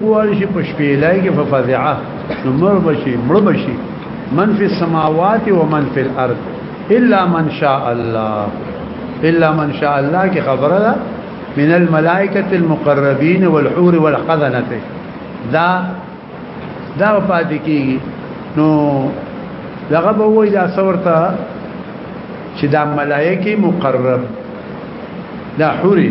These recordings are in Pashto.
وایي چې په شپې لای کې ففزعه نو مړ بشي مړ بشي من فی السماوات و من فی الارض الا من شاء الله الا من شاء الله کې خبره ده من الملائکه المقربین والحور والحضنه دا دا پاتې کیږي نو لغه به وای دا څورته چې دا ملائکه مقرب دا حوري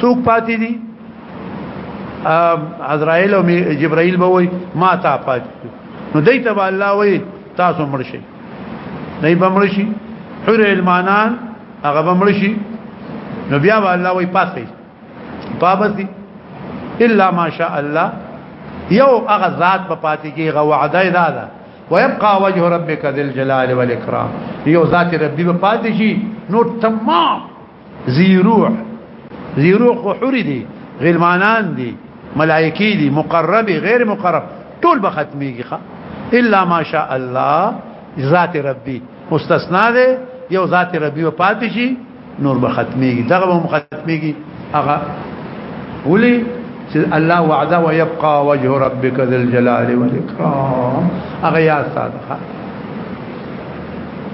څوک پاتې دي عزرائیل او جبرائیل به وای ما تا پات نو دای ته الله وای تاسو مرشي دای به مرشي حر المانان هغه به مرشي نو بیا به الله وای پاسې پابس دي الا ماشاء الله یو هغه ذات په پاتې کې غو وعده ده ده ويبقى وجه ربك ذل جلال والاكرام یو ذات ربي په پاتې شي نو تمام زیروع زیروع خو حوری دی غلمانان دی ملائکی دی مقرب غیر مقرب ټول به ختمیږي الا ماشاء الله ذات ربي مستثنا ده یو ذات ربي و پاتې شي نور به ختميږي دغه به ختميږي هغه ولي الله وعده ويبقى وجه ربك ذي الجلال والاكرام هغه يا صادقه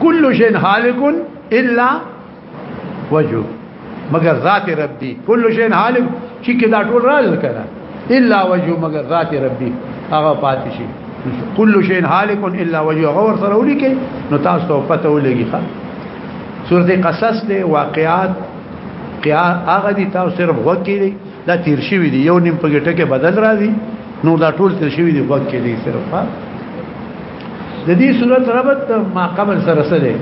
كل شيء هالك الا وجو مگر ذات ربي كل شيء حالم چې کدا ټول راز کړه الا وجو مگر ذات ربي هغه پاتې شي كل شيء حالك الا وجو غور سره ولي کې نو تاسو پته ولګي ښا سورته قصص له واقعات قیا هغه دي تاسو صرف وکړي دا تیر شوی دی یو نیم په ګټه کې بدل راځي نو دا ټول تیر شوی دی وخت کې دی صرف ها د دې صورت ربط ما قبل سره سره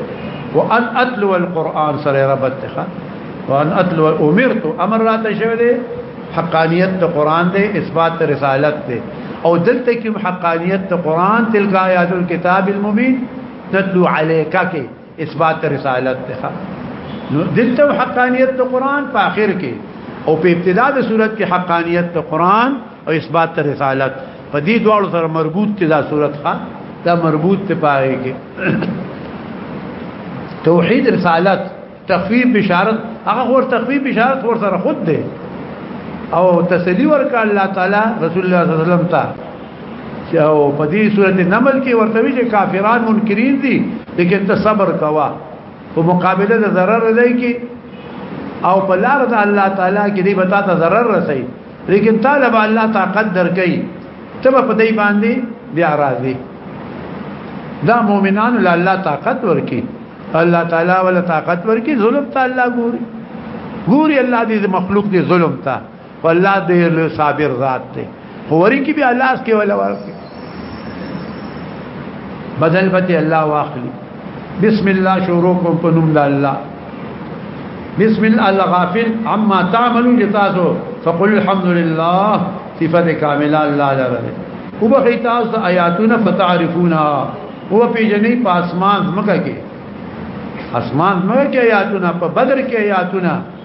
وان اتلو القران سره ربط ته وان اتلو امرت امر راته شوی دی حقانیت د قران دی اثبات رسالت دی او دلته کې حقانیت د قران تلګا یاد الكتاب المبین تتلو علیکا کې اثبات رسالت ته نو دلته حقانیت د قران په اخر کې او په ابتدا د صورت کې حقانیت د قران او اثبات د رسالت په دې دوه سره مربوط ته دا صورت ښه دا مربوط ته پاره کې توحید رسالت تخفیف بشارت هغه ور تخفیف بشارت ور سره خود ده او تسلی ورکړه الله تعالی رسول الله صلی الله علیه وسلم ته چې او په دې صورت نمل کې ورته وی چې کافران منکرین دي لیکن ته صبر کوا په مقابله د ضرر دی کې او په لار د الله تعالی کې دی بتا ته ضرر رسي لیکن طالب الله طاقت درکې ته په دې باندې بیا راځي دا مؤمنان له الله طاقت ورکي الله تعالی ولا طاقت ورکي ظلم ته الله ګوري ګوري الله دې مخلوق دې ظلم ته والله دې له صابر ذات ته خوري کې به الله اس کې ولا ورکه بدل پته الله واخلي بسم الله شروع کوم په نوم د الله بسم الله الغافل عما تعملون جتاسو فقل الحمد لله صفات كامله الله لره وبخي تاسو آیاتونه فتعرفونا هو په جنې په اسمان مکه کې اسمان مکه کې آیاتونه په بدر کې آیاتونه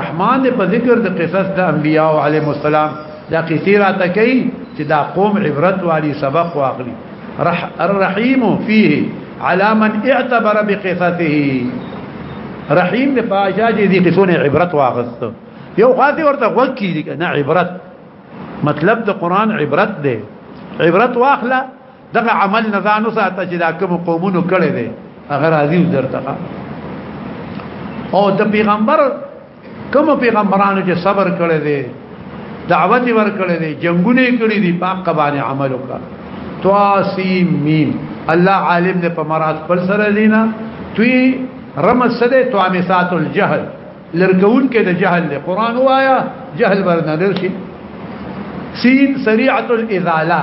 رحمان دې په ذکر د قصص د انبیاء علیهم السلام دا قصې را تکي چې دا قوم عبرت والی سبق واخلي رح الرحیم فيه على من اعتبر بقصته رحیم دې پاجا دې قصونه عبرت واغست یو خاطی ورته وکی دي نه عبرت مطلب د قران عبرت دی عبرت واخله دغه عمل نه ځان وساته چې دا کوم قومونو کړي دي هغه راضي درته او د پیغمبر کوم پیغمبرانو چې صبر کړي دي دعوت ور کړي دي جنگونه کړي دي پاک قبانه عمل وکړه تواسیم میم الله عالم دې په مراد پر سره لینا توی رمز سده توامسات الجهل لرګون کې د جهل له قران وایا جهل ورنه درشي سین سریعه الازاله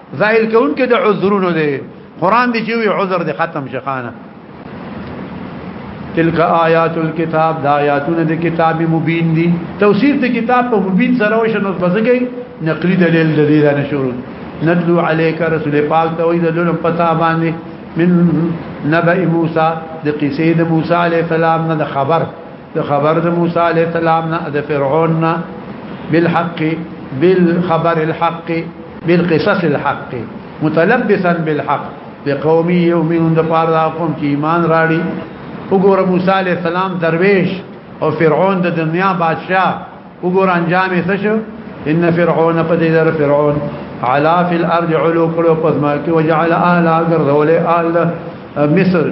زائل کون کې د عذرونو دی قران دی چې وی عذر دی ختم شخانه تلک آیات الكتاب دا آیاتونه د کتاب مبین دي توصیف د کتاب په مبین سره وشنو بزګي نقلی دلیل د دې نه شروع ندلو علیک رسول پاک ته وی د لولم پتا باندې من نبأ موسی د قصې د موسی علی السلام نه د خبر د خبر د موسی علی السلام نه د فرعون نه بالحق بالخبر الحق بالقصص الحق متلبسا بالحق لقوم يؤمنون د پاره دا قوم چې ایمان راړي وګوره موسی عليه السلام درويش او فرعون د دنیا بادشاه وګوره انجام یې څه شو ان فرعون قد در فرعون علا فی الارض علو کړو پس ما کې وجعل اهل اگر ذول اهل مصر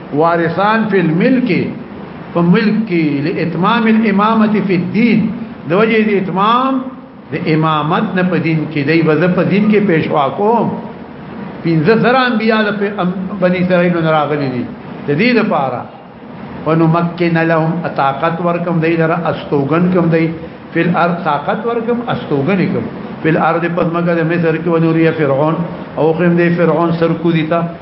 وارثان فی الملک په ملک کې لاتمام الامامه فی الدین د وجه د اتمام د امامت نه په دین کې دی وځ په دین کې پېښوا کوم پنځه سره انبیا د بنی اسرائیل نه راغلي دي د دې لپاره ونمکن لهم طاقت ورکم دی لره استوګن کوم دی فل ارض طاقت ورکم استوګن کوم فل ارض پدمګه د مصر کې ونوریا فرعون او خیم دی فرعون سر کو دیتا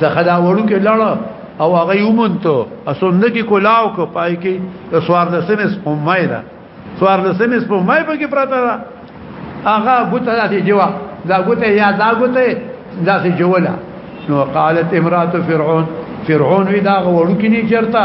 ځخه دا وړو کې لړ او هغه یومنته اسوند کې کولاو کو پای کې د سوار د سمس پمای دا سوار د سمس پمای په کې پراته دا هغه ګوته داسې جوا دا ګوته یا دا ګوته داسې جولا نو قالت امراه فرعون فرعون وی دا وړو کې نه چرتا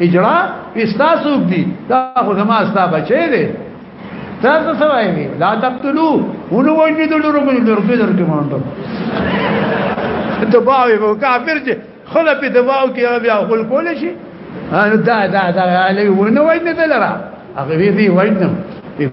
اجړه پستا سوق دي دا خو زما ستا بچي دي تاسو څه وایي لا تقتلو ونه وایي د لورو په لورو په درکې مونږ ته باوي وو کافر چې خله په دواو کې بیا خپل کول شي دا دا دا علی ونه وایي نه دلرا هغه وی وی وایي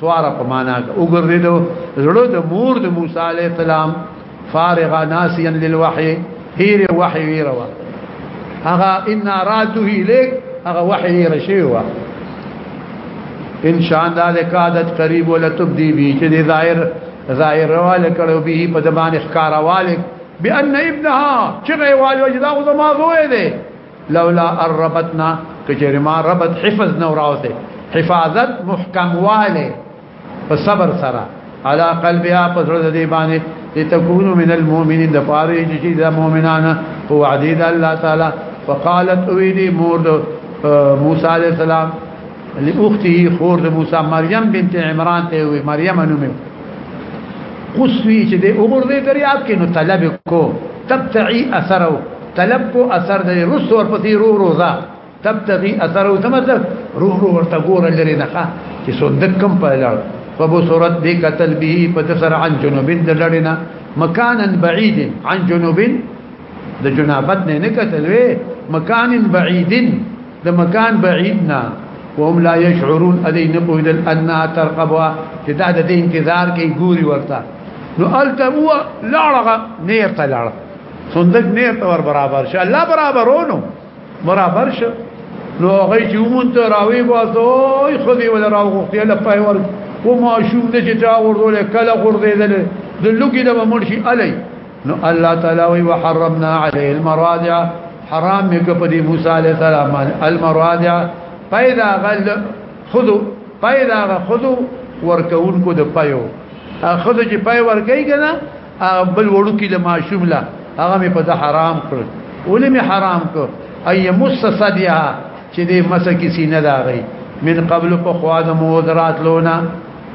سوار په معنا وګرځیدو زړه د مور د موسی علی السلام فارغا ناسيا للوحي هیر وحي ویروا هغه ان راته الیک هغه وحي رشیوا ان شاء الله لکادت قریب ولتبدی بی چې ظاهر ظاهر واله کړو به په دمان ښکارا والک بان ابنها چې ویل وجدا غو ما زوی دی لولا الربتنا کچر ما ربط حفظ نو راوته حفاظت محکم والے په صبر سره على قلبها پسرد دی باندې لتكون من المؤمنين دفاره چې د مؤمنانو هو عديد الله تعالی فقالت اويدي مور د موسی عليه السلام لاخته خور د موسی مریم بنت عمران ته وي مریم نومه قصوی چې د وګور دې دریا کې نو طلب کو تبتعي اثره طلب کو اثر دی رس ور پسې رو روزا تبتغي اثر او څه مطلب روح روح ورته ګور لري نه ښه چې صندوق کم په لړ فبو صورت دې قتل به په تسر عن جنوب د لړنا مکانا بعید عن جنوب د جنابت نه نه قتل وي مکان بعید د مکان بعید نه وهم لا يشعرون ادي نقول ان ترقبوا چې دا د انتظار کې ګوري ورته نو الته هو لاړه نه يرته لاړه صندوق نه ته ور برابر شه الله برابرونو برابر شه نو هغه چې مونږ ته راوي واسو خو دې ولا راو غوښتي الله پای ور و ما شوم نه چې تا ورول کله غردېدل د لګي د مرشي علي نو الله تعالی وي وحرمنا عليه المراجع حرام مې په دې موسی عليه السلام المراجع پیدا غل خذو پیدا خذو ورکون کو د پيو اخذ چې پي ورکې کنه هغه بل وړو کې د ماشوم لا هغه مې په حرام کړ ولې مې حرام کړ اي مسسديا چې دې مسکی سینه دا غي من قبل په خوا د مور درات لونه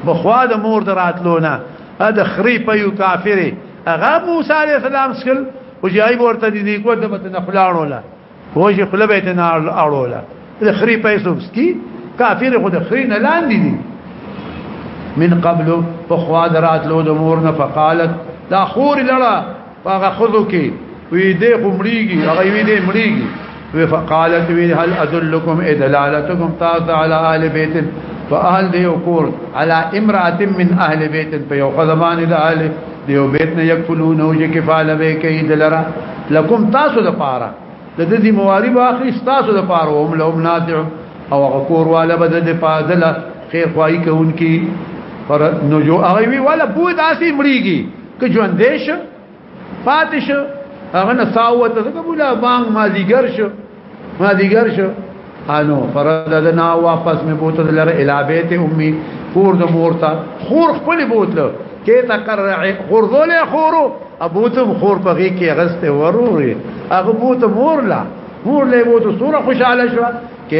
په خوا د مور درات لونه دا خري په یو کافر هغه موسی عليه السلام سکل او جاي ورته دي کو د مت نه خلاړو لا وجه خپل بیت نه اړول د خري پیسو سکي کافر خو د خري نه لاندې دي من قبل فخوا درات لو د مور نه فقالت دا خور لړه هغه خذو کې وی دې خمړيږي هغه وی دې مړيږي وی فقالت وی هل ادلکم ادلالتکم تاز علی اهل بیت فاهل دې وکور علی امراه من اهل بیت په یو خدمان د اهل دیو بیت نه یکفلون او چې کفاله به کوي دلرا لکم تاسو د پاره د دې ذمہواری به اخلي تاسو د پاره هم لهم نافع او غکور والا به د فاضله خیر خوای کوونکی پر نجو هغه وی ولا بو داسې مړیږي که ژوند دیش فاتش هغه نه ساوته څنګه بولا بانګ مازیګر شو ما دیګر شو انو فرددنا واپس می بوته لره الی بیت امي کور د مورتا خور خپل بوتلو کې تقرع خور ذول خورو ابوتم خور پغې کې غسته وروري هغه بوته مور لا مور له بوته سوره خوشاله شو کې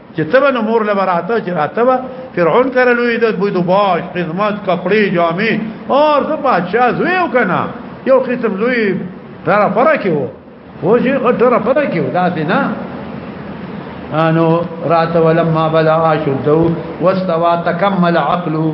چې تبه نو مور له براته چې راته به فرعون کړه لوی د بوی دوباش خدمت کپڑے جامې اور څه بادشاہ زوی وکنا یو قسم لوی تر فرق وو و چې تر فرق وو دا نه انو رات ولما بلغ شدو واستوى تكمل عقله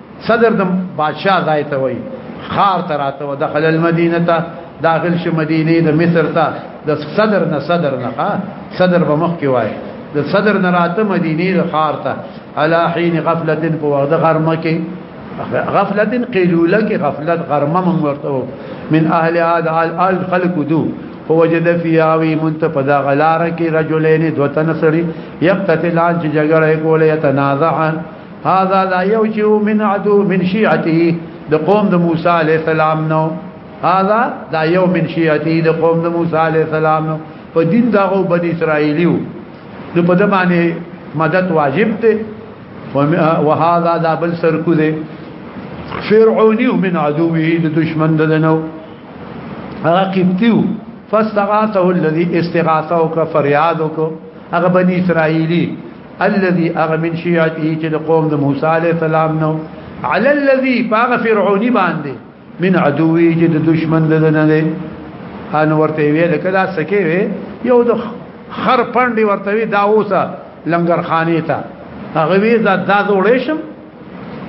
صدر د بادشاہ ځای ته وای خار تراته و دخل المدینه ته داخل ش مدینه د مصر ته د صدر نه صدر نه صدر به مخ کې وای د صدر نه راته مدینه د خار ته الا حين غفله په وخت غرمه کې غفلت قیلوله کې غفلت غرمه مونږ ورته من اهل عاد ال خلق دو فوجد فی اوی منت پدا غلار کې رجلین دو تنسری یقتتلان چې جګړه کوله یتنازعان هاذا دا یو چې من عدو من شیعته د قوم د موسی علی السلام نو هاذا دا یو من شیعته د قوم د موسی علی السلام نو په دین دا او بنی اسرائیلیو نو په د باندې مدد واجب دی وهذا دا بل سرکو دی فرعونی من عدوه د دشمن دنو راقبتیو فاستغاثه الذي استغاثه وک فریاد وک هغه بنی اسرائیلی الذي اغ من شيعته چې د قوم د موسی عليه السلام نو على الذي باغ فرعوني باندې من عدوي چې د دشمن د نه نه ان ورته ویل کدا سکه وی یو د خر پندي ورته وی دا اوسه لنګر خانه ته هغه وی دا د وړېشم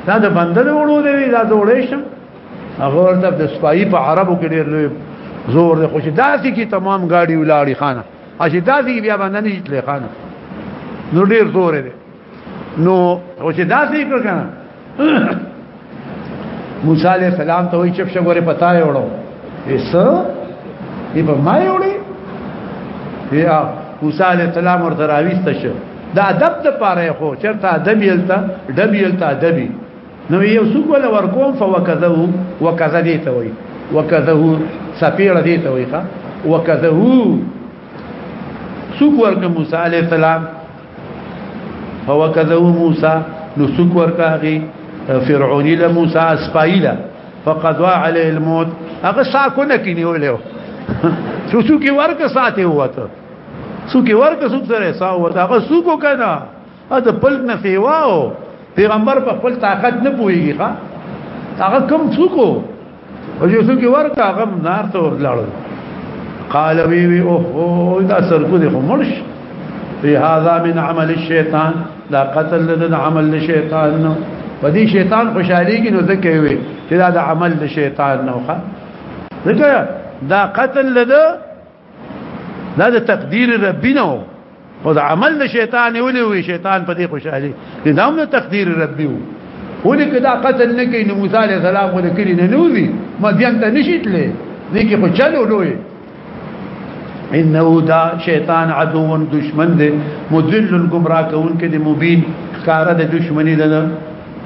دا د بندر وړو دی دا د وړېشم هغه ورته د سپایي په عربو کې ډېر لوی زور دی خو چې داسې کې تمام گاډي ولاړی خانه اجي داسي بیا باندې نه جتلې خان نو ډیر زور دی نو او چې داسي کړ کنه موسی عليه السلام ته وی چپ شګوره پتا یې وړو ایس یې په ما یې وړي یا موسی عليه السلام ورته راويست شه دا ادب د پاره خو چرته ادب یلتا ډب یلتا ادبي نو یو څوک ولا ورکوم فوکذو وکذا دی ته وای وکذو سپیړه دی ته وای ښا وکذو څوک ورک موسی علی السلام فوکذو موسی نو څوک ورکاږي فرعونی له موسی اسپایلا فقضوا علی الموت هغه سا کو نه کینی ولیو څوک ورک ساته وته څوک ورک څوک سره سا وته هغه څوک کنه ا د پلک نه سیواو پیغمبر په خپل طاقت نه پويږي ښا هغه کم څوک او یو څوک ورته هغه نار ته ورلاړو قال وی وی او هو دا سر کو دي خمرش في هذا من عمل الشيطان لا قتل لدن عمل الشيطان نو ودي شيطان خوشالي کې نو ذکر وي چې دا عمل الشيطان نو ښه ذکر دا قتل لدن دا د تقدیر ربی نه او د عمل د شیطان ولې وی شیطان په دې خوشاله دي دا هم تقدیر ربی وو ولې کدا قتل نه کوي نو موسی عليه السلام ولې کړی نه نوځي مدین ته نشیتلې دې کې خو چلو لوی انه دا شیطان عدو دشمن دې مذل گمراه کون کې دې مبین کار دې دشمنی ده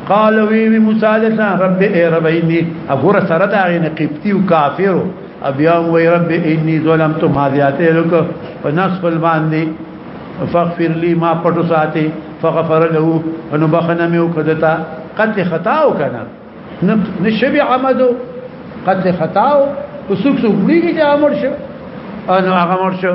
قال وی وی موسی علیہ السلام رب ای رب انی اغور سره دا غین قبطی او کافر بیا وی رب انی ظلمت ما ذاته لک فنص بالماندی فاغفر لي ما پټو ساتي فغفر له انو بخنه مې وکدتا قتل خطا وکنه نشبي عمدو قتل خطا وسوک سوک دیږي چې امر شو انو هغه امر شو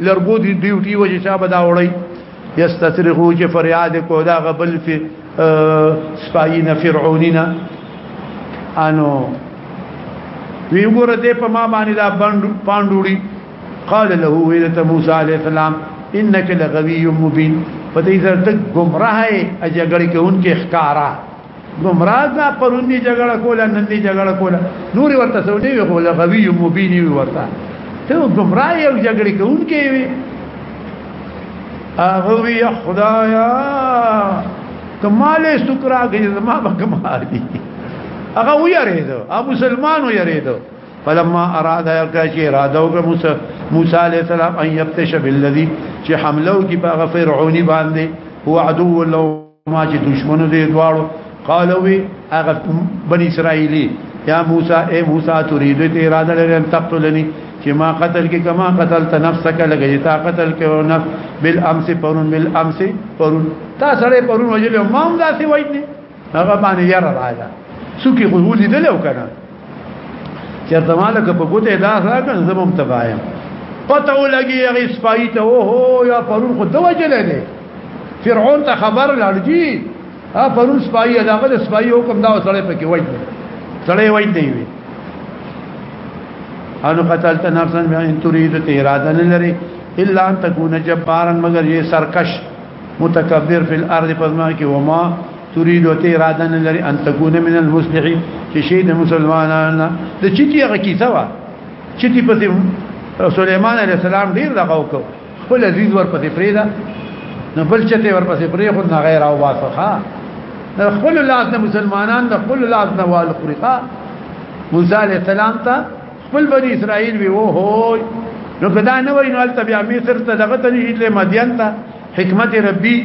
لرګو دی ډیوټي وجه چا بدا وړي یستترغو چې فریاد کو دا غبل فی سپایین فرعونینا انو وی وګوره دې په ما باندې دا باندې پاندوړي قال له ویلت موسی علیہ السلام انك لغوی مبین پدې زړه ته گمراه اجګړې کې انکه احکارا ګمراه دا پروندي جګړه کوله نن دي جګړه کوله نور ورته سونی وی کوله غوی مبین وی ورته ته ګمراه یو جګړه کوونکی وی هغه وی خدایا کمال سکرا گئی زما به کمال دي هغه وی یریدو ا مسلمانو یریدو فلما اراد يركشي اراده موسى موسى عليه السلام ان يبتش بالذي چې حمله کی په فرعونی باندې هو عدو له ما چې دشمنو دې دواړو قالوي هغه بني اسرائيلي يا موسى اي موسى تريد ته اراده لري ان تقتلني چې ما قتل کې کما قتلت نفسك لګي تا قتل کې او نفس بالامس پرون بالامس پرون تا سره پرون وجل ما هم داسې وای نه هغه باندې ير راځه سکه غو لیدل او کنه چرته مالک په ګوته دا راکړ زمم تبایم پته ولګي هغه سپایته او هو یا پرون خو دوجل نه فرعون ته خبر لړجی ا پرون سپای دا غل سپای حکم دا وسړې پکې وای سړې وای دی وی انو قتلت نفسا بان تريد اراده لري الا ان تكون جبارا مگر یہ سرکش متکبر فی الارض پزما کې وما تريد اراده لري ان تكون من المصلحين چې شي د مسلمانانو د چټي هغه کیسه وا چټي په سليمان عليه السلام ډیر دغه وکړ خپل عزیز ورپسې پریدا نو بل چته ورپسې پرې خو نه غیر او واسخه خپل لاس نه مسلمانان د خپل لاس نه وال خرقه موسی علی السلام ته خپل بنی اسرائیل وی وو هو نو کدا نه وای نو الته بیا مصر ته دغه ته نشیدل مدین ته حکمت ربی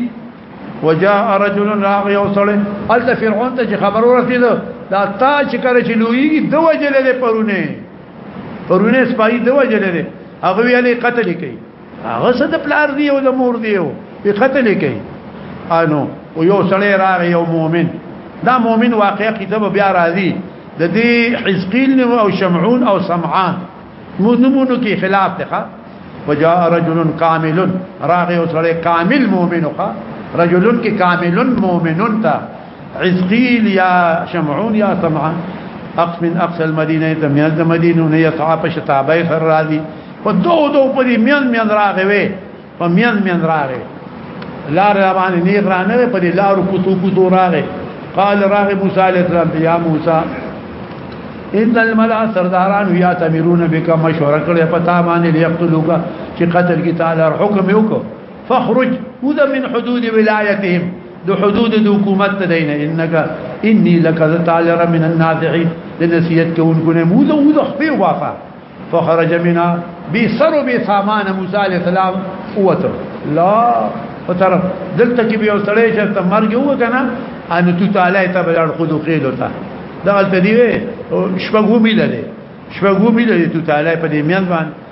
وجاء رجل راغی او سره الته فرعون ته خبر ورسید دا تا چې کړی چې لوی دوه جلې پرونه پرونه سپای دی وجل دی هغه ویلې قتل کوي هغه څه د پلار دی او د مور دی او په قتل کوي انو او یو سړی راغی یو مؤمن دا مؤمن واقعي کتاب بیا راځي د دې حزقیل او شمعون او سمعان مونږونو کې خلاف ده وجاء رجل كامل راغي وسره كامل مؤمن خا رجل کې كامل مؤمن تا عزقیل یا شمعون یا سمعا اقص من اقص المدینه ته میان د مدینه نه یسعا په شتابه سر راځي په دو دو پرې میان میان راغې وې په میان میان راغې لار روان نه غرانه په دې لار کوتو کوتو راغې قال راغې موسی علیہ السلام یا موسی ان الملأ سرداران یا تمیرون بک مشوره کړې پتا باندې لیقتلوک چې قتل کی تعالی حکم یو کو فخرج وذ من حدود ولایتهم د حدود د حکومت ته دینه انک انی لک تعالی من النافعین لنسیت کون کنه موزه وزه خپې وافه فخرج منها بسر بسامان موسی علیہ السلام اوته لا وترف دلته کې به وسړې چې ته مرګ هو کنه ان تو تعالی ته بلار خود خېل وتا دا تل دی شپږو ملي شپږو ملي تو تعالی په دې میان باندې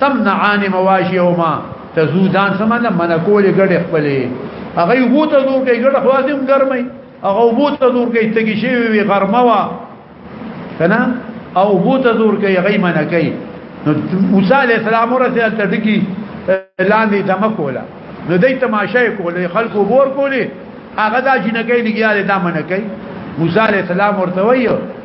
تمنعان مواشيهما تزودان سمانه من کول ګډه خپلې هغه وو ته زور کوي ګډه خلاصم ګرمي هغه وو ته زور کوي تګي شي وي غرمه وا کنه او وو ته زور کوي هغه من کوي نو موسی عليه السلام ورته تدکی لاندې دمه کولا نو دای تماشا کولې خلکو بور کولې هغه دا جنګې لګیاله دا من کوي موسی عليه السلام ورته وایو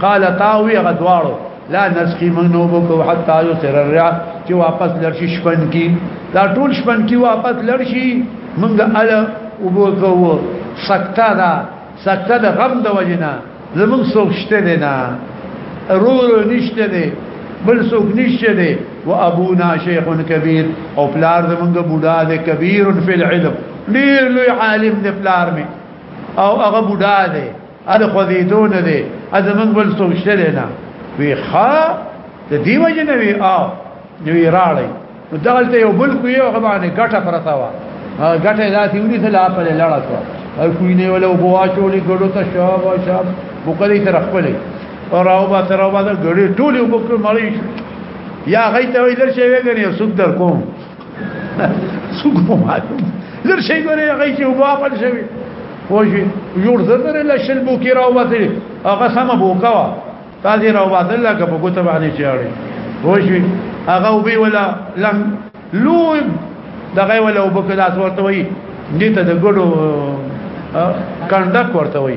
قال تاوی غدوارو لا نسخی من نوبو کو حتا یو سر الرع چې واپس لرشي شپن کی دا ټول شپن کی واپس لرشي منګه ال وبو کو سکتا دا سکتا د غم د وجنا زمون سوچته دی نه رو رو نشته دی بل سوک نشته دی و ابونا شیخ کبیر او پلار زمونږ بوډا دی کبیر فی العلم ډیر لوی عالم دی پلار می او هغه بوډا دی اره خو دې دون دې از موږ بل څوک شته نه وی خا د دې وجه نه وی او نو یې راړی نو دالته یو بل کو یو باندې ګټه پرتا و ګټه ذاتي ونی ته لا په لړا شو او کوی نه ولا وبو اچولې ګړو ته شاب او شاب بوکلی تر خپلې او راو با تر راو با ګړې ټولې وبکر مړی یا غي ته ویل شي وګنی سود در کوم څنګه معلوم زر شي ګورې هغه کې وبا پټ شوی وږي جوړ زر له شل بو کې راو وته هغه سم بو کا تاسو راو وته لکه په ګوت باندې چاړي وږي هغه وبي ولا لم لو دغه ولا وبکدا ورته وي دې ته د ګړو کندک ورته وي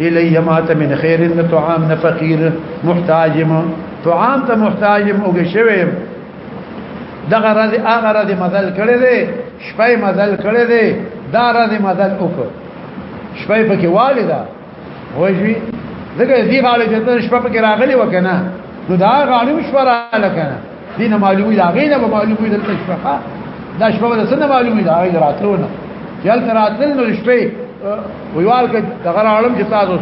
الی مات من خیر طعام نه فقیر محتاجم طعام ته محتاجم اوګه شوی دغه راز هغه راز مزل کړی دی شپې مزل کړی دی دا راز مزل وکړ شپې پکې والدا وایي دغه دی غاړي چې شپه پکې راغلی وکنه نو دا غاړي مشوره لکنه دینه معلومي دا غینه به معلومي دلته شپه دا شپه به سنه معلومي دا غی راتلونه یل تر راتل نو شپه ویوال کې دغه عالم چې تاسو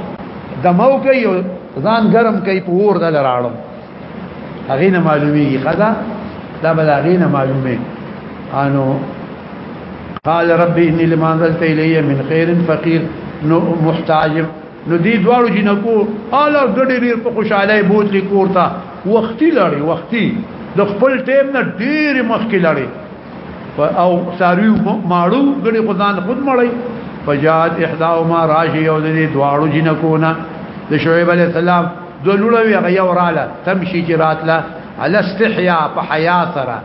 دمو کوي ځان ګرم کوي په ور دل راړم هغه نه معلومي خدا دا به هغه نه معلومي انو قال ربي اني لما انزلت الي من خير فقير محتاج نو دې دواړو جنکو اله ګډې ډېر په خوشاله بوت لیکور تا وختي لړې وختي د خپل ټیم نه ډېر مخکې لړې او ساروی ماړو ګډې خدان خود مړې فجات احداهما راجي او دې دواړو جنکو نه د شعیب علی السلام دولوړوي غيوراله تمشي جراتله على استحياء په حیا سره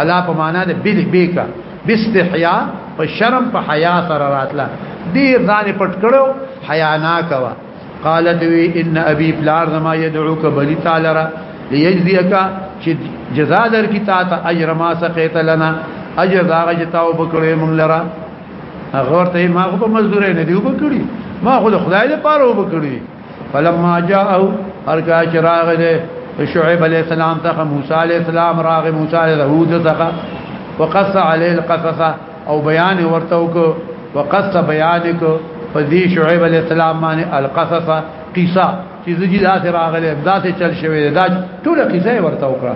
علا په معنا د بل بیکا باستحیا په شرم په حیا سره راتله ډیر ځان پټ کړو حیا نا کوا قالت وی ان ابي بلار زما يدعوك بني تعالی را ليجزيك چې جزاء در کی تا ته اجر ما سقيت لنا اجر دا غجتا وبکړې مونږ لرا هغه ورته ما خو په مزدورې نه دی وبکړي ما خو خدای له پاره وبکړي فلما جاءو ارکا چراغ دے شعیب علیہ السلام تخ موسی علیہ السلام راغ موسی علیہ داوود تخ وقص علیہ القصص او بیان ورتو کو وقص بیان کو فذی شعیب علیہ السلام معنی القصص قصه چې زجی ذات راغله ذات چل شوی دا ټول قصه ورته وکړه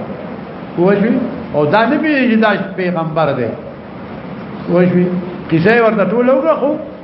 وجه او دا نبی چې دا پیغمبر دی وجه قصه ورته ټول وکړه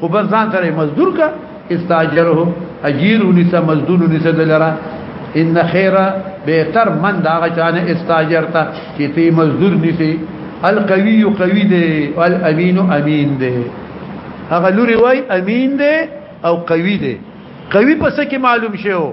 خو بس ځان سره مزدور کا استاجره اجیر ونیسه مزدور ونیسه دلرا ان خیره بهتر من دا غچان استاجرتا چې تی مزدور نیسی القوی قوی دی والامین امین دی هغه لوري وای امین دی او قوی دی قوی پس کې معلوم شوه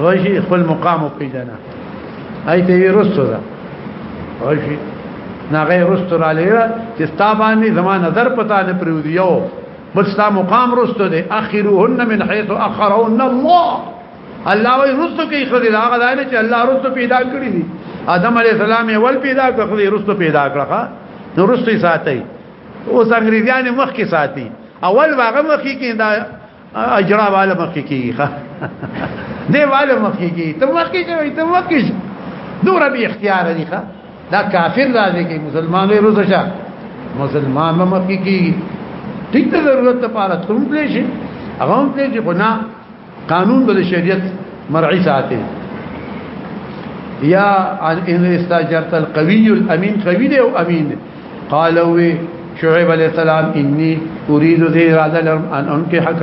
وشي خپل مقام پیژنه ایته وی رستو ده وشي نه غیر رستو را لیرا چې ستا باندې زما نظر پتا نه پریودي یو بل ستا مقام رستو ده اخرهن من حيث اخرهن الله الله وی رستو کې خدای دا غدا نه چې الله رستو پیدا کړی دي ادم علی السلام یې ول پیدا کړ خدای رستو پیدا کړه نو رستو یې ساتي اوس انګریزیان مخ کې ساتي اول واغه مخ کې دا اجرا والا مخکې کیږي ښه دی والا مخکې کیږي ته مخکې کوي ته مخکې دوره به اختیار دي ښه دا کافر راځي کې مسلمان وي روزه شه مسلمان به مخکې کیږي ټیک ته ضرورت ته پاره تم پلی شي هغه هم پلی شي خو نه قانون به شریعت مرعي ساتي یا ان استاجرت القوی الامین قوی دی او امین دی قال وی شعیب علیہ السلام انی اريد ذی اراده لرم ان انکحک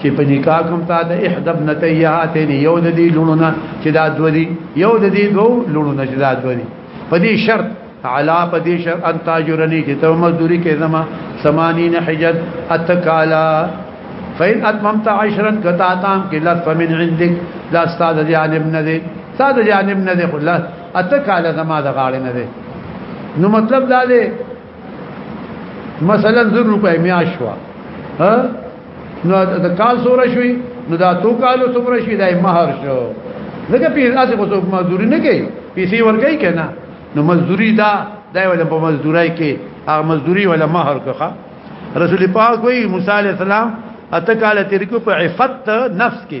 چې په نکاح کوم تا د احدب نتیاتین یو د دې لونونه چې دا دوه دي یو د دې دوه لونونه چې دا دوه دي په دې شرط علا په دې شرط ان تاجرنی چې ته مزدوری کې زما 80 حجت اتکالا فین اتممت عشرا کتا تام کې لطف من عندك لا استاد جانب نه دي استاد جانب نه دي خلاص اته کاله زما د غاړې نه دی نو مطلب دا دی مثلا 100 روپۍ میاش وا ها نو د کال سور شوي نو دا تو کال سور شوي دای مہر شو دغه پیر اسه کو څوک مزدوري نه کوي پیسې ورګي کنه نو مزدوري دا دای ول په مزدورای کې هغه مزدوري ولا مہر کوخه رسول پاک وی موسی علی السلام اته کال تیر کو په عفت نفس کې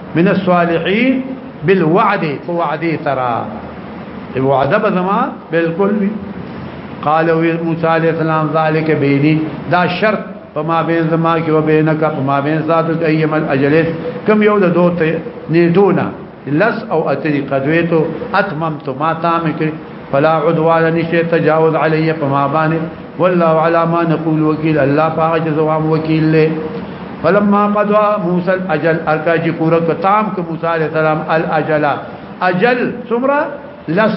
من الصالحين بالوعد فوعدي ترى الوعد بزما بالکل وی قال موسی علیہ السلام ذالک بینی دا شرط فما بين زما کې و بینک فما بين ذات ايما الاجلس كم یو د دوه نیټونه لس او اتری قدویتو اتممت ما تام کړ فلا عدوان نشته تجاوز علی په ما باندې والله على ما نقول وکیل الله پاک جواب وکیل له فلما قضى موسى الاجل ارکاج پورا کتام ک موسی علیہ السلام الاجل اجل سمرا لس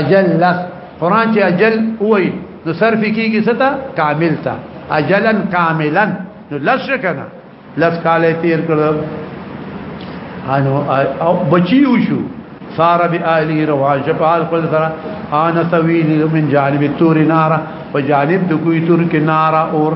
اجل لس قران چې اجل وای نو صرف کیږي ستا کامل تا اجلا کاملا نو لس کنه لس کال تیر کړ انو او بچی وشو صار بآله روا شفال قل سرا انا طويل من جانب التور نارا وجانب دکوی تور کې نارا اور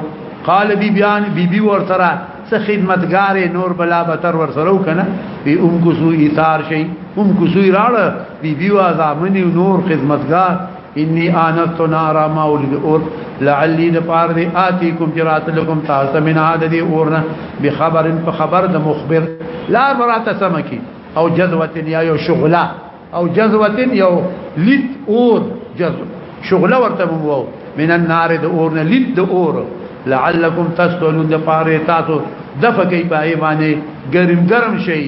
قال بی بیان بی بی ور سرا څه خدمتګار نور بلا بتر ور سره وکنه بی ام کوسو ایثار شي ام کوسو راړه بی بی وا زامن نور خدمتګار انی آنست نارا ما ولید اور لعلی د پار دی آتیکم جرات لکم تاسو من عاد دی اورنا بخبر په خبر د مخبر لا برات سمکی او جذوه یا یو شغله او جذوه یو لید اور جذو شغله ورته وو من النار د اورنا لید د اور لعلکم تسلون د پار تاسو دفقې پای باندې ګرم ګرم شي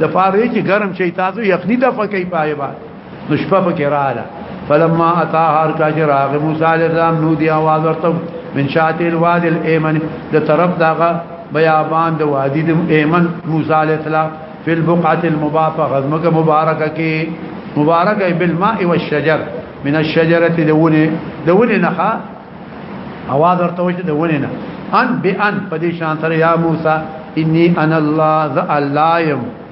د پاره چې ګرم شي تاسو یخني دفقې پای باندې نشپا پا کرالا فلما اتا هر کا چې راغ موسی علیہ السلام نو دی आवाज ورته من شات الواد الايمن د طرف داغه بیابان د وادی د ایمن موسی علیہ السلام فی البقعه المبارکه غزمه مبارکه کې مبارکه بالماء والشجر من الشجره دونه دونه نخا اواز ورته وجه د ونی نه ان بان په دې شان سره یا موسی انی انا الله ذا الله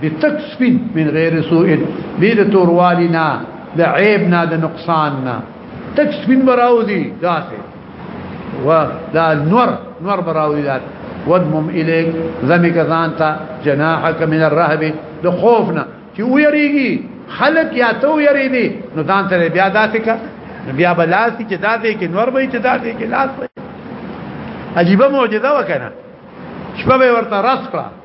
بتک سپین من غیر سوء بی د توروالی نه د عیب نه د نقصان نه تک سپین براوزی داسې و دا نور نور براوزی دا ودمم الیک زمک ځان ته جناحک من الرهب د خوفنا چې ویریږي خلق یا تو یری دي نو ځان ته بیا داسې کا بیا بلاسي چې داسې کې نور به چې داسې کې لاس عجیب معجزه وکنه شپه به ورته راس کړه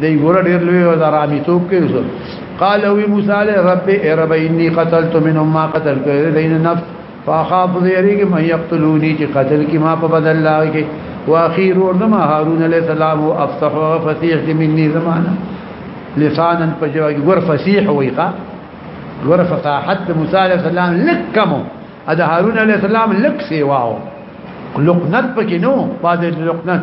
دی ګور ډیر لوی او درامی توپ کې وسو قال وی موسی علی رب ای رب انی قتلت منهم ما قتل کړه دین نفس فاخاف ذریګ من یقتلونی چې قتل کی ما په بدل لاوي کې واخیر ورما هارون علی السلام او افصح او فصیح مني زمانہ لسانا پجوا ګور فصیح ویقا ګور فصاحت موسی علی السلام لکمو ادا هارون علی السلام لک سیواو لقنت پکې نو بعد لقنت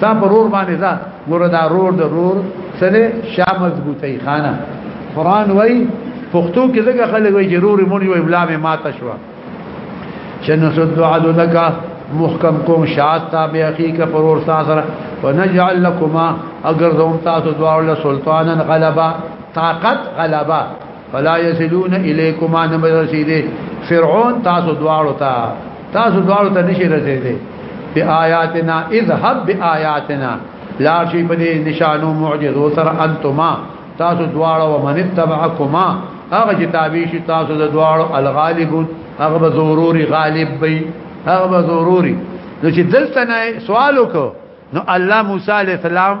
تا پر رور باندې ځه ګور دا رور د رور سره شاه مضبوطی خانه قران وای پښتو کې ځکه خلک وای ضروري مونږ یو ابلا به ماته شو شنو سد عدلک محکم کوم شاد تابع حقیقه پر اور سره ونجعل لكما اگر زوم تاسو دوار له سلطانا غلبا طاقت غلبا فلا يصلون اليكم ان برسيده فرعون تاسو دواړو ته تاسو دواړو ته نشي رسیدي په آیاتنا اذهب بآیاتنا لا شي په دې نشانو معجزو سره انتما تاسو دواړو ومن تبعكما هغه چې تابع شي تاسو د دواړو الغالب هغه به ضروري غالب وي هغه به ضروري نو چې دلته نه سوال وکړو نو الله موسی عليه السلام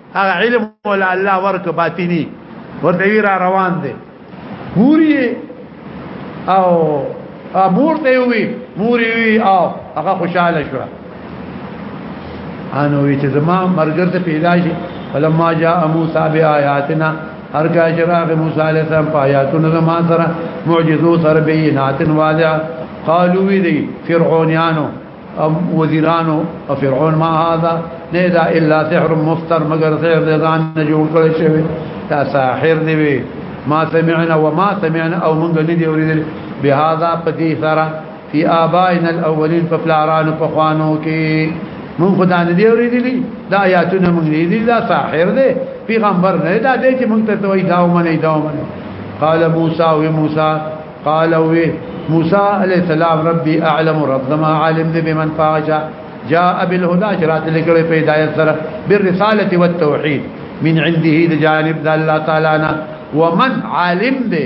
هغه علم ول الله ورک باطینی ورته وی را روان دي ګوري او امور ته وی موري وی او هغه خوشاله شو انو وی چې زما مرګر ته پیدا شي فلما جاء موسی بیااتنا هر کا چراغ موسی علیہ السلام پایاتونه زما سره معجزو سره بینات واضح قالو وی دی فرعونانو ام وزیرانو او فرعون ما هذا نه دا الا سحر مفتر مگر سحر دې ځان نه جوړ کړی شوی دا ساحر دی وی ما سمعنا وما سمعنا او موږ نه دی اوریدل به هذا پدی سره فی آبائنا الاولین فپلارانو پخوانو کې مون خدا نه دی اوریدلی دا آیاتونه مونږ نه دی دا ساحر دی پیغمبر نه دا دی چې مونږ ته وای دا ومنه دا ومنه قال موسی و موسی قال وی موسی علیہ السلام ربي اعلم رب زما عالم دې بمن فاجا جاء بالهدى جرات لګړې په هدایت سره بالرساله والتوحید من عنده د جانب د الله تعالی نه ومن عالم دې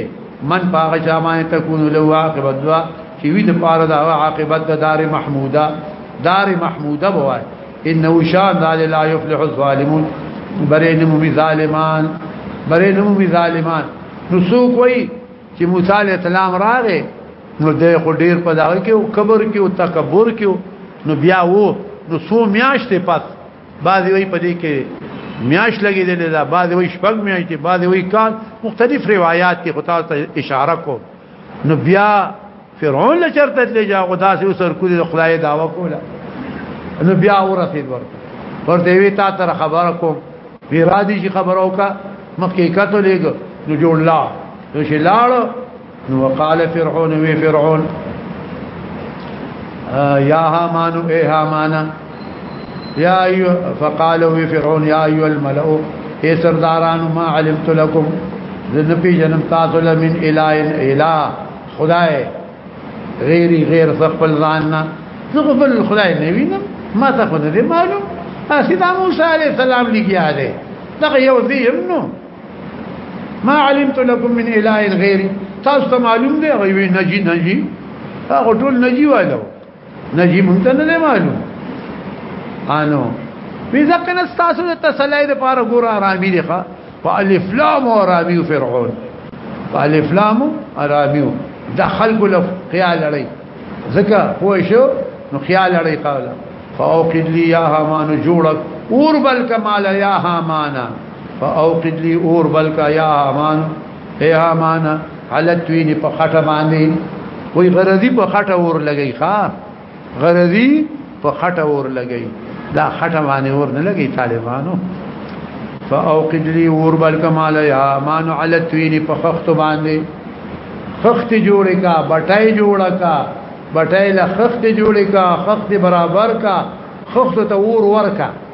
من فاجا ما تكون له عاقبت دوا چې وی د پاره دا عاقبت د دار محموده دار محموده بوای انه شان لا يفلح الظالمون برینمو ظالمان برینمو ظالمان نسوک وی چې موسی علی السلام راغې نو د خډیر په دغه کې او کبر کې او تکبر کې نو بیا وو نو سو میاشتې پس بعضی وی په دې کې میاش لګې دې دا بعضی وی شپږ میاشتې بعضی وی کال مختلف روایت کې خطا اشاره کو نو بیا فرعون له چرته تللی چې هغه داسې وسر کړي د خدای دعوا کوله نو بیا ورسید ورته ورته وی تا تر خبره کوم وی را دي چې خبرو کا مخکې کته لګ نو جوړ لا نو چې لاړ نو وقال فرعون وی فرعون یا هامان اے هامان یا ایو فقال وی فرعون یا ایو الملأ اے سردارانو ما علمت لكم ذنبی جنم تاسو لمن الہ الہ خدای غیری غیر خپل ځان نه زه خپل خدای نه وینم ما ته خو نه معلوم سیدنا موسی علیہ السلام لګیا دی دغه یو دی نو ما علمت لكم من اله غیری تاسو ته معلوم دی غوی نجی نجی هغه ټول نجی وایو نجی مونږ ته نه معلوم انو بذکه نستاسو د تسلی د پاره ګور آرامي دي ښا په الف لام او آرامي فرعون په الف لام آرامي د خلق له خیال لري ځکه خو شو نو خیال لري قال فاوقد لي يا هامان جوړک اور بل کمال يا هامان فاوقد لي اور بل کا يا هامان اے امانه حالت وی نه په خټه باندې وای غرضی په خټه اور لګی ښا غرضی په خټه اور لګی دا خټه باندې اور نه لګی طالبانو فاوقد لي اور بل کمال یا مان علی توین په خخت باندې خخت جوړه کا بټای جوړه کا بټای له خخت جوړه کا خخت برابر کا خخت ته اور ورکا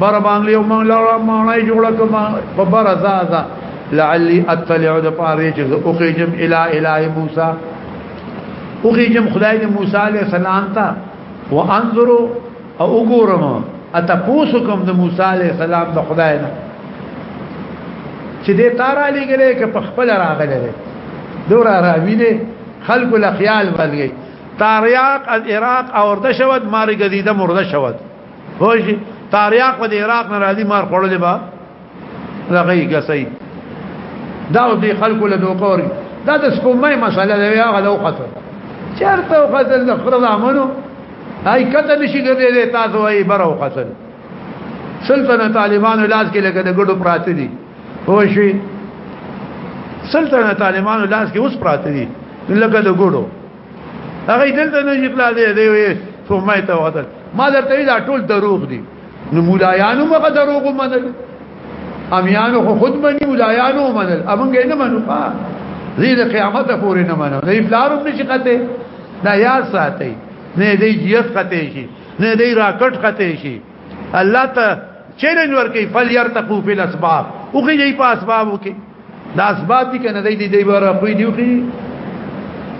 بر باندې یو مونږ لاړه مونږه جوړه کوم په بر ازازا لعلی اطلع د پاره چې او خېجم الی الی موسی او خېجم خدای د موسی علی السلام ته وانظر او وګورم اته پوسکم د موسی علی السلام د خدای نه چې دې تار علی ګلې کې په خپل راغله ده دور راوی دې خلق له خیال ولګي تاریاق از عراق اورده شود مارګ دیده مرده شود خوشي تاریخ په عراق نه راځي مار خړلې با لغی غسي دا د خلکو له دوکور دا د سپمای مسله دی هغه لو خطر چرته خطر د خرد امنو هاي کته نشي ګرځي تاسو وايي برو خطر سلطنه طالبانو لاس کې لګه د ګډو پراته دي خوشي سلطنه طالبانو لاس کې اوس پراته دي لګه د ګډو هغه دلته نه شکلا دی دی وي ثم يتواتر ما درته دا ټول دروغ دي نو مولایانو مغه دروغ منل امیانو خو خود منی مولایانو منل امنګ نه منو ها زید قیامت پورې نه منو نه افلارم نشي قته دا یاد ساتي نه دی جیت قته شي نه دی راکټ قته شي الله ته چیلنج ورکړي فلیرتقو فی الاسباب او کې یې په اسبابو کې دا اسباب دي کنه دې دې ور خو دې وکړي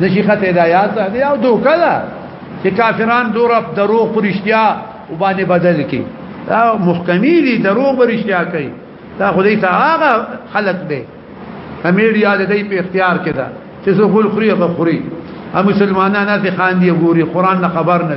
د شیخه هدایت دی او دوکه ده چې کافران دور اپ دروغ پرشتیا وبانه بدل کی دا محکمی دي دروغ پرشتیا کوي دا خدای ته هغه خلق دی امیر یاد دی په اختیار کې ده چې څو خل خوري خوري مسلمانانه ته خان دی ګوري قران نه خبر نه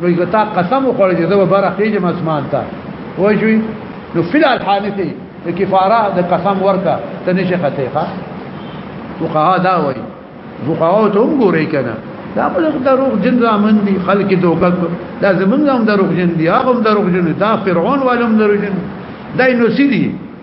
نو زه تا قسم وخوړ چې زه به بره خېجم اسمان ته وای شوي نو فی الحال حادثه د کفاره د قسم ورکا ته نشه خته ښه فقها دا وای فقها ته هم ګورې کنه دا په دروغ جن رامن دي خلک دوکه دا زمونږ هم دروغ جن دي هغه هم دروغ جن دا فرعون والم دروغ جن دا نو سړي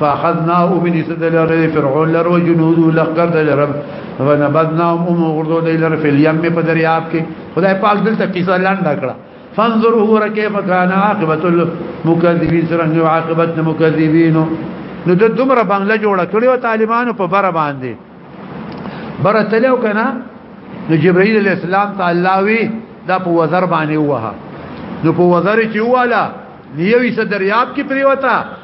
فاخذناه من سدل رب فرعون لر وجنود لقر دل رب ونبذناهم ام غردو دل رب في اليم په دریاب کې خدای پاک دلته قصه لاند کړه فانظر هو كيف كان عاقبه المكذبين سرنګ عاقبت المكذبين نو د دومره بنگله جوړ کړو طالبانو په بره باندې بره تلو کنه نو جبرائیل علیہ السلام تعالی وی دا په وزر باندې وها نو په وزر چې واله نیوي صدر یاب کې پریوتا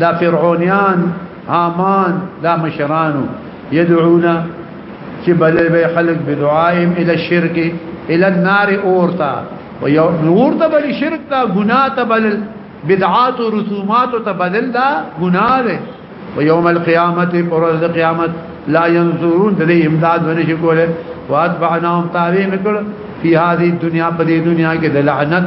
دا فرعونیان هامان دا مشرانو يدعونا چې بلې به خلق بدعائم الى الشرك الى النار اورتا ويو نور ته بل شرک دا ګناه ته بل بدعات او رسومات ته بدل دا ګناه ده ويوم القيامه پرز قیامت لا ينظرون دې امداد ونه شي کوله واتبعناهم تعلیم کړ په هذه دنیا په دې دنیا کې د لعنت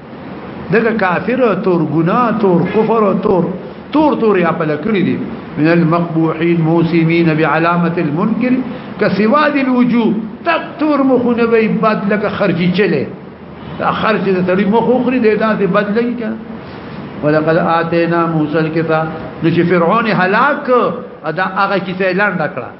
دغه کافر تور ګنا تور کفر تور تور تور یا په لکړی دي من المقبوحين موسمين بعلامه المنكر كسواد الوجوه تطور مخونه به بد لکه خرجي چله خرج د تړي مخ خوري د داسې بدلنګ کړه ولقد آتینا موسی الكتاب نو چې فرعون هلاک ادا هغه کیسه لاند کړه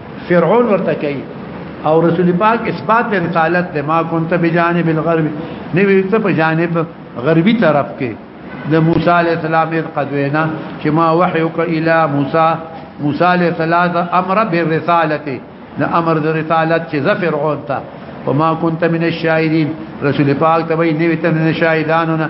فرعون ورته کوي او رسول پاک اثبات رسالت ته ما كنت بجانب الغرب نبی ته په جانب غربي طرف کې د موسی علی السلام قدوینا چې ما وحی وک الی موسی موسی علی السلام امر بالرساله د امر د رسالت چې ظفر اونتا وما كنت من الشاهدين رسول پاک تبي نیوته من الشاهدانونه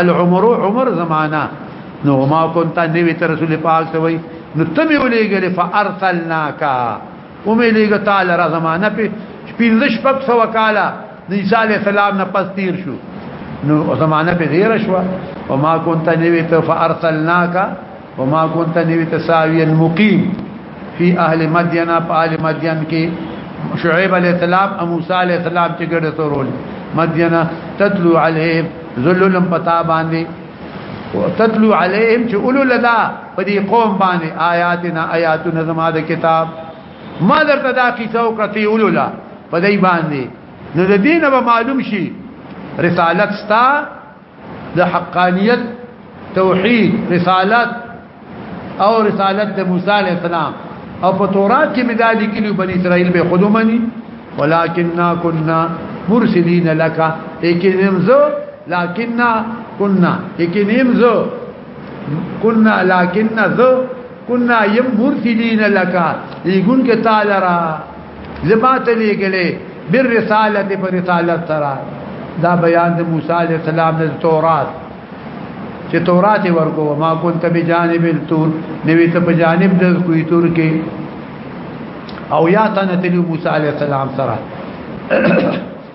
العمر عمر زمانہ نو ما كنت نبي رسول پاک ته وای نو تمه ولېګل فارسلناک ومه لېګ تعالی را زمانہ په پینځش پک سو وکاله د عیسی علی السلام نه پس تیر شو نو زمانہ په ډیر شو وما كنت نبي فارسلناک وما كنت نبي تساويا مقيم في اهل مدين اپ اهل مدين کې شعيب عليه السلام او موسى عليه السلام چې ګډه تورول مدين تتلو عليهم ذللم پتا باندې تتلو عليهم چې اولو لدا په دې قوم باندې آیاتنا آیاتنا زما د کتاب ما درته دا قصه او کتی اولو لا په دې باندې نو د دینه به معلوم شي رسالت ستا د حقانیت توحید رسالت او رسالت د موسی علی السلام او په تورات کې مدالي کلیو بنی اسرائیل به خود مني ولکننا كنا مرسلین لك لیکن زه لکننا كنا لیکن زه كنا لکننا زه كنا يم مرسلین لك لیکن کې تعالی را زما ته لګلې بر رساله پر رسالت سره دا بیان د موسی علی السلام د تورات چې تورات ورکو ما كنت بجانب التور نوې ته په جانب د کوی تور کې او یا تنه تل موسی علی السلام سره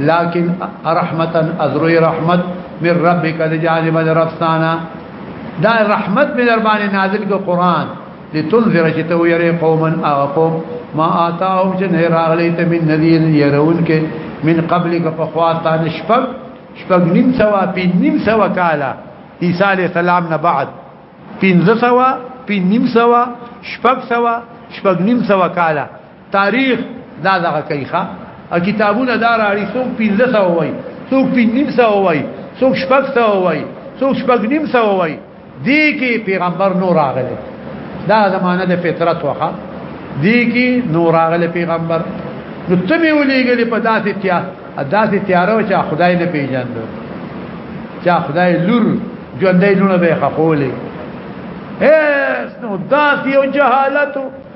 لكن رحمتا ازري رحمت من ربك لجانب ربستانا دا رحمت من دربان نازل کو قران لتنذر شتو يري قوما اقوم ما آتاهم جنه راغليت من نذير يرون کې من قبلك فخواتا نشفق شفق نیم سوا پین نیم سوا کالا عیسی علیہ السلام نه بعد پین سوا پین نیم سوا شفق سوا شفق نیم سوا کالا تاریخ دا دغه کوي ښا کتابونه دا راړي څوک 1500 وای څوک 1500 وای څوک 600 وای څوک 500 وای دې کې پیغمبر نور راغلی دا زمانه د فطرت وخه دې کې نور راغلی پیغمبر نو ته مې ولېګلې په داسې تیا داسې تیارو چې خدای نه پیژاندو چې خدای لور ژوندې لونه به خپولې هیڅ نو داسې یو جهالت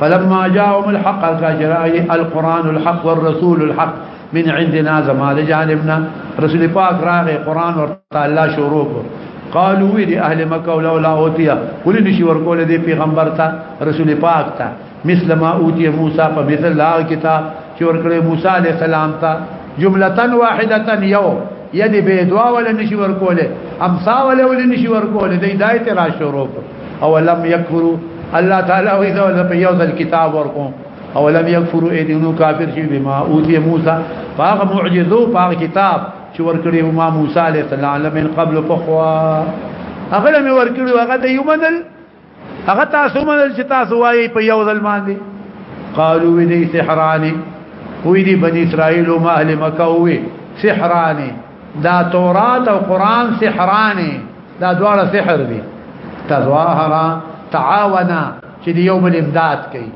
فلما جاءهم الحق الكاشرائي القرآن الحق والرسول الحق من عندنا زما لجانبنا رسول پاک راغه قرآن ورته الله شروع قالوا وی دی اهل مکه ولولا اوتیا ولې نشي ورکول دی پیغمبر ته رسول پاک ته مثل ما اوتی موسی په مثل لا کتاب چې ورکړې موسی عليه السلام ته جمله واحده یو یدی به دعا ولې نشي ورکول امسا ولې ولې نشي ورکول دی دایته را شروع او لم يكفروا الله تعالی وی دا ول په یو ځل کتاب ورکو او لم يكفروا ايدونو کافر شي بما اوتي موسی فاغ معجزو فاغ کتاب چې ورکړي ما موسی عليه السلام من قبل فخوا هغه مې ورکړي هغه د یومنل هغه تاسو منل چې تاسو وایي په یو ځل باندې قالوا ودي سحراني وې دي بني اسرائيل او اهل مکه وې سحراني دا تورات او قران سحران دا دواړه سحر دي تظاهرا تعاونا چې دی یو بل امداد کوي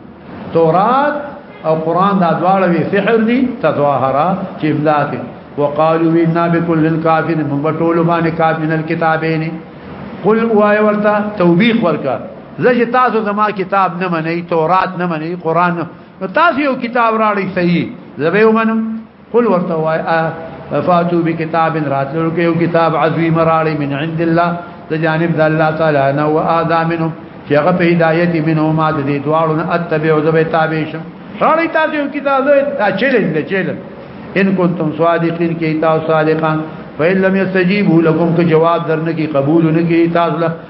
تورات او قران دا دواړه وی سحر دي تظاهرا چې امداد وقالوا انا بكل الكافرين من بطول باندې کافرین الكتابین قل وای ورته توبیخ ورکا زه تاسو زما کتاب نه منئ تورات نه منئ قران نو تاسو یو کتاب راړی صحیح زبې ومنم قل ورته وای فاتو بکتاب راتلو کې یو کتاب عظیم راړي من عند الله د جانب د الله تعالی انا و اذا منه چې هغه په هدایت منه ما د دې دواړو نه اتبع ذو تابع شم راړي تاسو یو کتاب دا چیلنج دی چیلنج ان کنتم صادقین کې تاسو صادقان فإن لم يستجيبوا لكم که جواب درنه کې قبول نه کې تاسو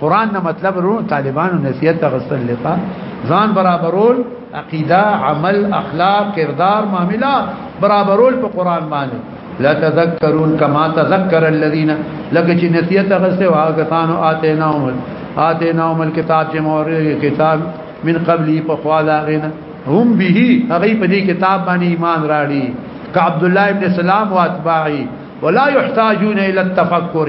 قران نه مطلب رو طالبانو نصیحت تغسل لپا ځان برابرول عقیده عمل اخلاق کردار معاملہ برابرول په قران باندې لا تذکرون کما تذکر الذين لکه چې نصیحت تغسل واغه تانو آتے نوم آتے نوم الكتاب چې مور کتاب من قبلی په خوا دا غنه هم به هغه په دې کتاب باندې ایمان راړي ک عبد الله ابن سلام او اتباعي ولا يحتاجون الى التفكر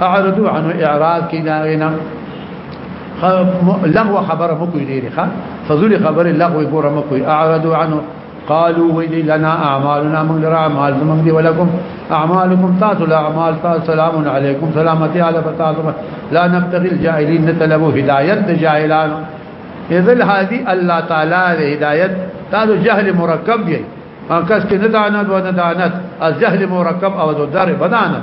اعرضوا عنه اعراض کی دا غینا لغو خبر مکوی دیری خان فضول خبر لغو گور مکوی اعرضوا عنه قالوا ویلی لنا اعمالنا من لرا اعمال زمان دی ولکم اعمالكم تاسو لا اعمال تاسو سلام علیکم سلامتی علی فتاسو لا نبتغي الجاهلين نتلبو هدایت جاهلان اذل هذه الله تعالی هدایت تاسو جهل مرکب یې کس کې نه دانت و نه دانت از جهل مرکب او در بدانت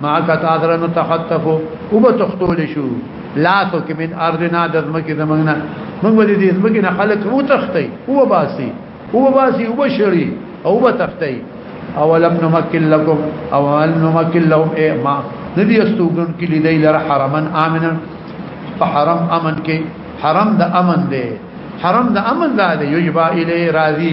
ما کتا درنو تخطفو او به تختول شو لاسو کې من ارضنا د زمکه زمنګنا موږ ولې دې زمکه نه خلک مو تختی او باسي او باسي او بشري او به تختی اولم نمکل لكم اول نمکل لهم اي ما ندي استوګن کې لیدای لره حرمن امن په حرم امن کې حرم د امن دی حرم د امن زاده یجبا الی راضی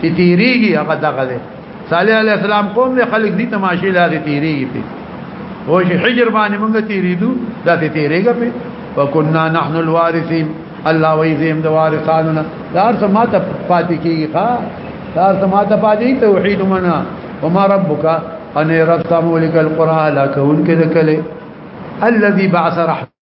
چې تیریږي هغه دغه دی صالح علی السلام قوم له خلق دي تماشې لا دي تیریږي په او چې حجر باندې موږ تیریدو دا دې تیریږي په وکنا نحن الوارثین الله وی زم د وارثانو نه دار سما ته پاتې کیږي ښا دار سما ته پاتې توحید منا وما ربک ان رب سامولک القران لا کون کې دکله الذي بعث رحمه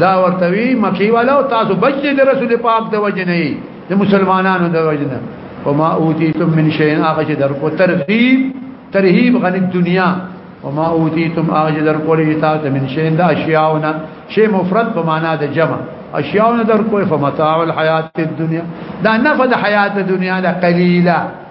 دا ورته وی مکی والا تاسو بچ دي رسول پاک د وجه نه د مسلمانانو د وجه نه وما اوتیتم من شيء هغه چې درکو ترغیب ترهیب غنی دنیا وما اوتیتم هغه چې درکو لري تاسو من شيء د اشیاءونه شی مفرد په معنا د جمع اشیاءونه درکو فمتاع الحیات الدنیا دا نفد حیات الدنیا دا قلیله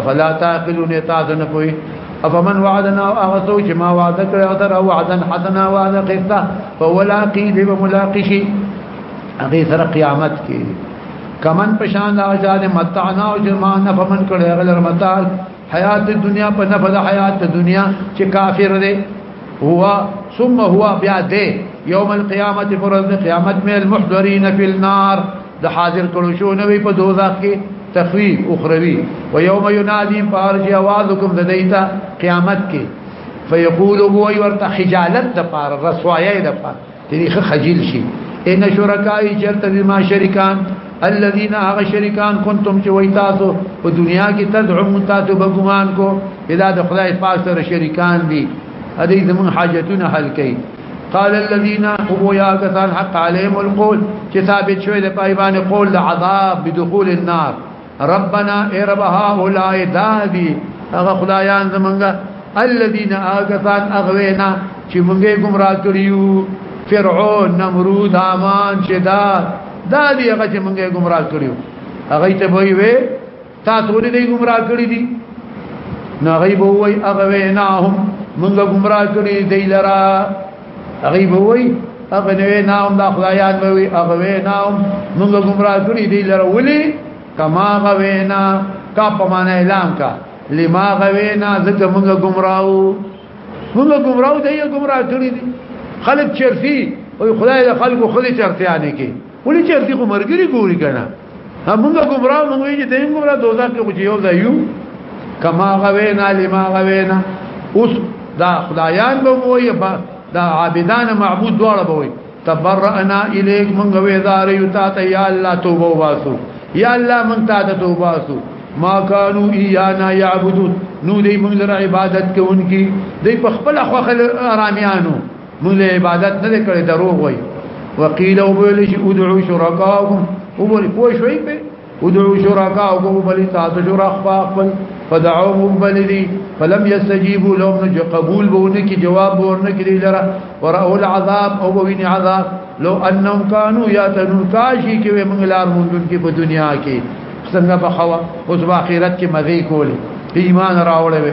افلا تعقلون تاسو نه کوي افمن وعدنا هغه څوک چې ما وعده کړی او تر وعدن حسنا وعده قصه فولاقي به ملاقي شي هغه سره قیامت کې کمن پشان دا آزاد متعنا او جرمان نه فمن کړی غلر متاع حیات دنیا په نه فد حیات دنیا چې کافر دی هو ثم هو بیا دی یوم القیامت فرض قیامت میں المحضرین فی النار د حاضر کړو شو نه وي په دوزخ کې تخویف اخروی و یوم ینادی فارج اوازکم ددیتا قیامت کې فیقول هو ورته خجالت د پار رسوایه د پار تریخ خجل شي ان شرکای چرته بما شرکان الذين هغه شرکان کنتم چې وای تاسو په دنیا کې تزعم تاسو به ګمان کو الا د خدای پاک سره شرکان دي ادي زمون حاجتونه حل کوي قال الذين هم يا كثان حق عليهم القول كتاب شوي د پایبان قول عذاب بدخول النار ربنا اي رب هؤلاء دادي هغه خدایان زمونږه الذين اغثان اغوينا چې مونږه گمراه کړیو فرعون نمرود امان شداد دادي هغه چې مونږه گمراه کړیو هغه ته وی وی تاسو ولې دې گمراه کړی دي نو غیب وای هغه ویناهم موږ گمراه کړی دی لرا غیب وای هغه نه ویناهم دا خدایان وای هغه ویناهم موږ گمراه کړی دی لرا ولې کما غوینا کا په معنا اعلان کا لما غوینا ځکه موږ گمراهو موږ گمراهو دی گمراه کړی دی خلک چرسی او خدای د خلکو خلی چرتیانه کې ولې چرتی کو مرګري ګوري کنه همغه ګمرا موږ یې چې دیم ګمرا دوزه کې خو یو ځای یو کما غوینا لما غوینا اوس دا خدایان به وایي دا عابدان معبود دواړه به وایي تبرأنا الیک موږ وېدار یو تا ته یا الله توبه واسو یا الله موږ تا ته توبه واسو ما کانو ایانا یعبدون نو دې موږ لپاره عبادت کوونکی دې په خپل خوخه رامیانو مونږ له عبادت نه کړې دروغ وای وقيل وبل شي ادعو شرکاهم وبل پوه شوي په ادعو شرکاهم وبل تاسو شرا خپل فدعوهم بلدي فلم يستجيبوا لهم نج قبول بونه کی جواب ورنه کی لره ورأوا العذاب او وین عذاب لو انهم كانوا ياتنون کاشی کې موږ لار مونږ کې په دنیا کې څنګه بخوا اوس په آخرت کې مزه کولې ایمان راوړې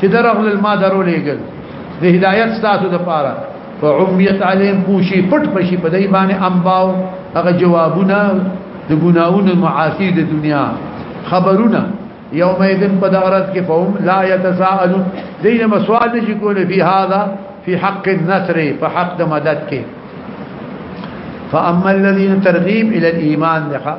چې درغل ما درو لېګل د هدایت ستاسو د پاره فعمیت علیم پوشی پټ پشی په دای باندې انباو هغه جوابونه د ګناونو معاصی د دنیا خبرونه یوم اذن په دغرت کې فهم لا يتساءلون دینه مسوال نشي کولای په هاذا في حق النصر په حق د مدد کې فاما الذين ترغيب الى الايمان لها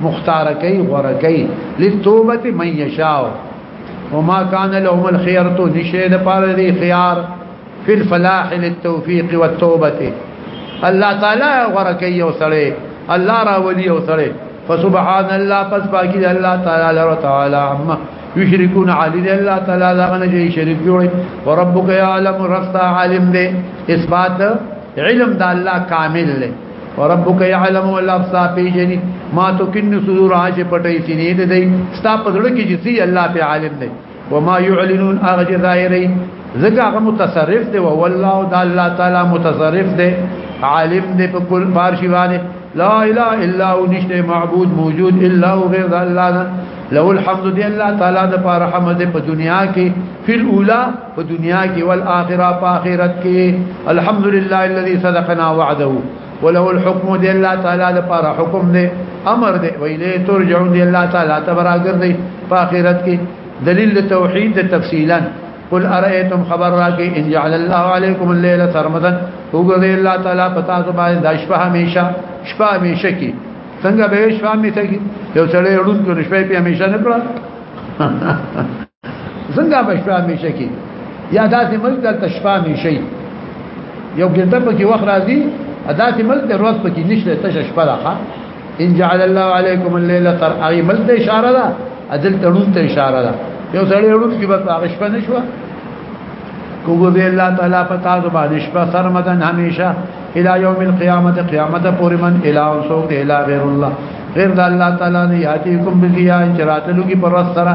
مختار کوي غره کوي لتوبه من يشاء وما كان لهم الخيرة نشه د پاره دي خيار في الفلاح للتوفيق والتوبه الله تعالی غره کوي او سره الله را ولي او سره فسبحان الله پس باقي الله تعالی لو تعالی عما يشركون علي دي الله تعالی دا غنه شي شريک جوړي وربك يعلم رفتا عالم دي اثبات علم دا الله كامل دي وربک يعلم والابصار پیجنی ما تکن صدور عاش پټی سینې دې دی ستا په زړه کې جسی الله په عالم دی وما يعلنون اغج ظاهری زګه هغه متصرف دی او والله د الله تعالی متصرف دی عالم دی په کل بار شی باندې لا اله الا هو نشته معبود موجود الا هو غیر الله له الحمد دی الله تعالی د پاره حمد په دنیا کې فی الاولى په دنیا کې ول اخره په اخرت کې الحمدلله الذي صدقنا وعده وله الحكم دي الله تعالی لپاره حکم دی امر دی ویلې ترجعون دي الله تعالی تبراګر دی په اخرت کې دلیل توحید تفصیلا قل ارئیتم خبر راکی ان جعل الله علیکم الليل سرمدا وګورئ الله تعالی پتا زما د شپه همیشه شپه همیشه کی څنګه به شپه همیشه کی یو سړی ورون کو شپه په همیشه نه کړه څنګه بشپا همیشه کې یا داسې ملک دلته شپه همیشه یو ګنټه پکې وخت راځي داسې ملک د ورځ پکې نشته تشه شپه ده ان جعل الله عليكم الليل تر اي ملک د اشاره ده ادل تړون ته اشاره ده یو سړی ورو کې بس هغه شپه نشوه کوو به الله تعالی پتا زبان شپه سرمدن همیشه الى يوم القيامه قیامت پورې من الى سوق الى غير الله غير الله تعالی نه ياتيكم بضياء چراتلو کی پر سره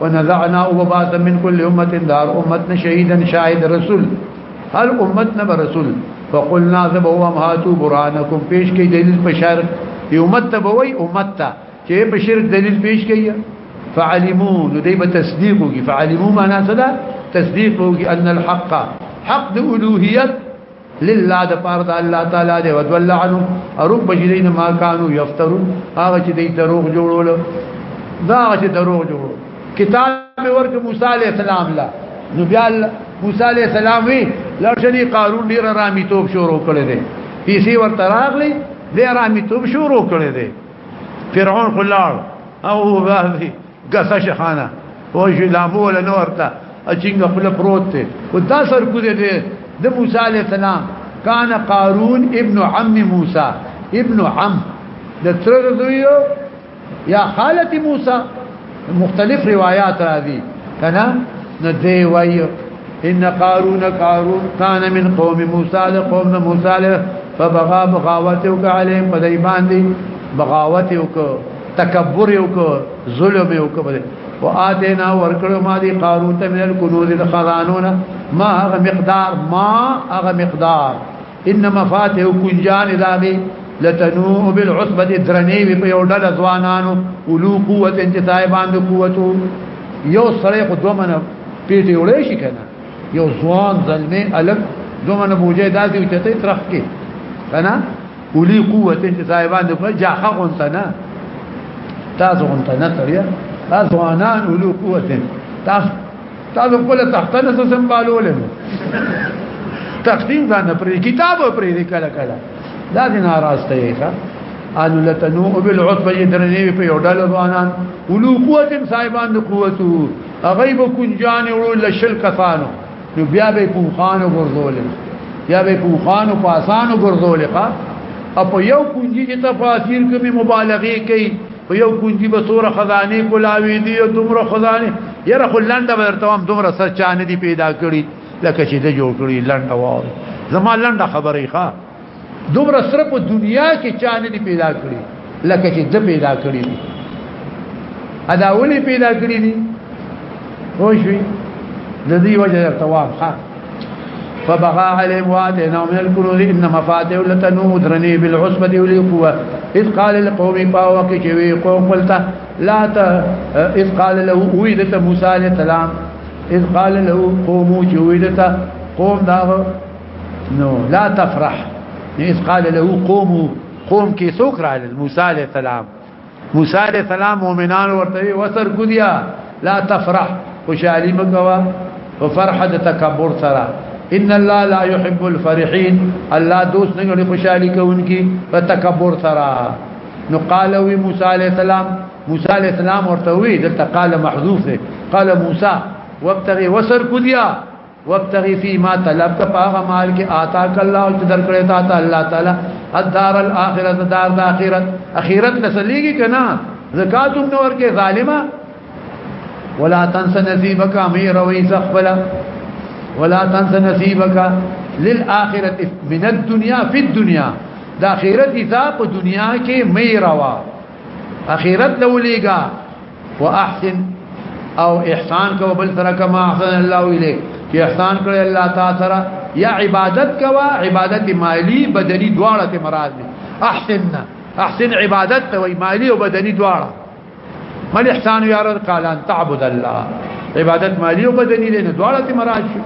ونزعنا وبعث من كل امه دار امت شهيدا شاهد رسول هر امت نه رسول فقلنا ذبوا امهاتوا برهانكم پیش کی دلیل بشر امت ته وای امت ته چې بشر دلیل پیش کی فعلموا ندی به تصدیق کی فعلموا معنا څه ده تصدیق کی ان الحق حق د الوهیت لله د پاره د الله تعالی دی ودول عنه اروب بجرین ما كانوا يفترون هغه چې دی دروغ جوړول دا هغه چې دروغ جوړول کتاب ورک موسی علی السلام لا نو بیا موسی علی السلام وی لړشنی قارون ډیر رامی توپ شروع کړی دی پیسې ورته راغلی ډیر رامی توپ شروع کړی دی فرعون خلال او هو ګسه شخانه او شي لامو ولا نورتا اچینګ خپل پروت ته او دا سر کو دې د موسی عليه السلام کان قارون ابن عم موسی ابن عم د تر دویو یا خالت موسی مختلف روایت راځي کنه نو دی وایو ان قارون قارون کان من قوم موسی د قوم موسی فبغى بغاوته عليهم فدای باندې بغاوته وکړه تکبر یو کو ظلم یو کو بده وآتینا ورکړو ما دی قارون ته من الكنوز الخزانون ما هغه مقدار ما هغه مقدار ان مفاتيح كنجان ذابي لتنوء بالعصبه درنی په یو ډله ځوانانو اولو قوت انتهای باندې قوتو یو سره خو دومنه پیټي وړې شي کنه یو ځوان ځلمه الګ دومنه بوجه داسې چته ترخ کې کنه اولی قوت چې صاحبان دې په جاخه غونته نه تاسو غونته نه تړیا تاسو انان اولی قوت تاسو تاسو خپل تخته نه سمبالول نو تقدیم ځان پر کتاب او پر کله کله دا دې ناراسته یې ښا ان لتنو بالعتبه درنی په یو ډول ځوانان اولو قوت صاحبان د قوتو غیب کنجان او لشل کفانو نو بیا به پوخانو ګرځول بیا به پوخانو پاسانو ګرځول ښا اپ یو کنجی چې تفاسیر کوي مبالغه کوي په یو کنجی به سور خزانه کولاوي دي او دومره خزانه یره خلند به تمام دومره سر چانه دي پیدا کړی لکه چې د جوړ کړی لنډه واه زما لنډه خبرې ښا دومره سره په دنیا کې چا نه پیدا کړی لکه چې د پیدا کړی دي ادا ولي پیدا کړی دي خوشوي د دې وجه تواب ها فبغى عليهم واتينا من الكنوز ان مفاتيح لتنوء درني بالعصبه والقوه اذ قال لقوم باوك شوي قوم قلت لا ت... اذ قال له ويدت موسى عليه السلام اذ قال له قوموا جويدت قوم داغ نو لا تفرح اذ قال له قوم قوم کې څوک راغل موسی عليه السلام موسی عليه السلام مؤمنان ورته وسر کو دیا لا تفرح خوشالي مګوا او فرحه د تکبر سره ان الله لا يحب الفرحين الله دوست نه غړي خوشالي کوونکی په تکبر سره نو قال وی موسی عليه السلام موسی عليه السلام ورته وی دلته قال محذوف قال موسی وابتغي وسر کو دیا وابتغي فيما طلب کا پاغه مال کې آتا کله او در کړې تا ته الله تعالی الدار الاخره دار د اخرت اخرت نسلېږي کنا زکات هم نور کې ظالما ولا تنس نصيبك امير ويس خپل ولا تنس نصيبك للاخره من الدنيا في الدنيا د اخرت حساب دنیا کې مې روا اخیرت لولیګا واحسن او احسان کو بل سره کما احسن الله الیک چې احسان کړی الله تعالی سره یا عبادت کوا عبادت مالی بدنی دواړه ته مراد دي احسن احسن عبادت ته وای مالی او بدنی دواړه من احسان یا رب قال ان تعبد الله عبادت مالی او بدنی له دواړه ته مراد شي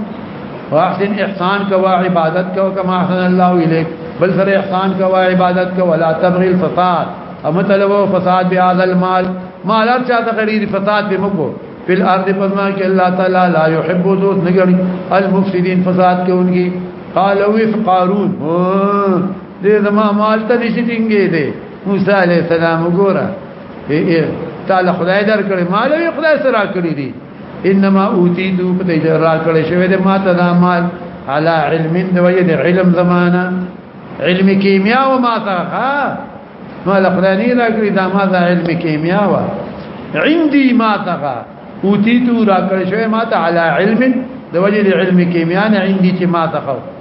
واحسن احسان کوا عبادت کوا کما احسن الله الیک بل سره احسان کوا عبادت کوا لا تبغي الفساد اما طلبو فساد بهذا المال مالات چاته غړي فساد به مکو في الارض فرما کې الله تعالی لا يحب ذوت نګړي المفسدين فساد کوونکی قال وف قارون دې زما مال ته نشي ټینګې دې موسی عليه السلام وګوره تعالی خدای در کړی مال وی خدای سره کړی دي انما اوتیتو په دې را کړې شوی د ماته دا مال على علم د وجه د علم زمانہ علم کیمیا و ما تاخا ما لقرانی را کړی دا ما دا علم کیمیا و عندي ما تاخا اوتیتو را کړې شوی ماته على علم د وجه د علم کیمیا نه عندي چې ما تاخا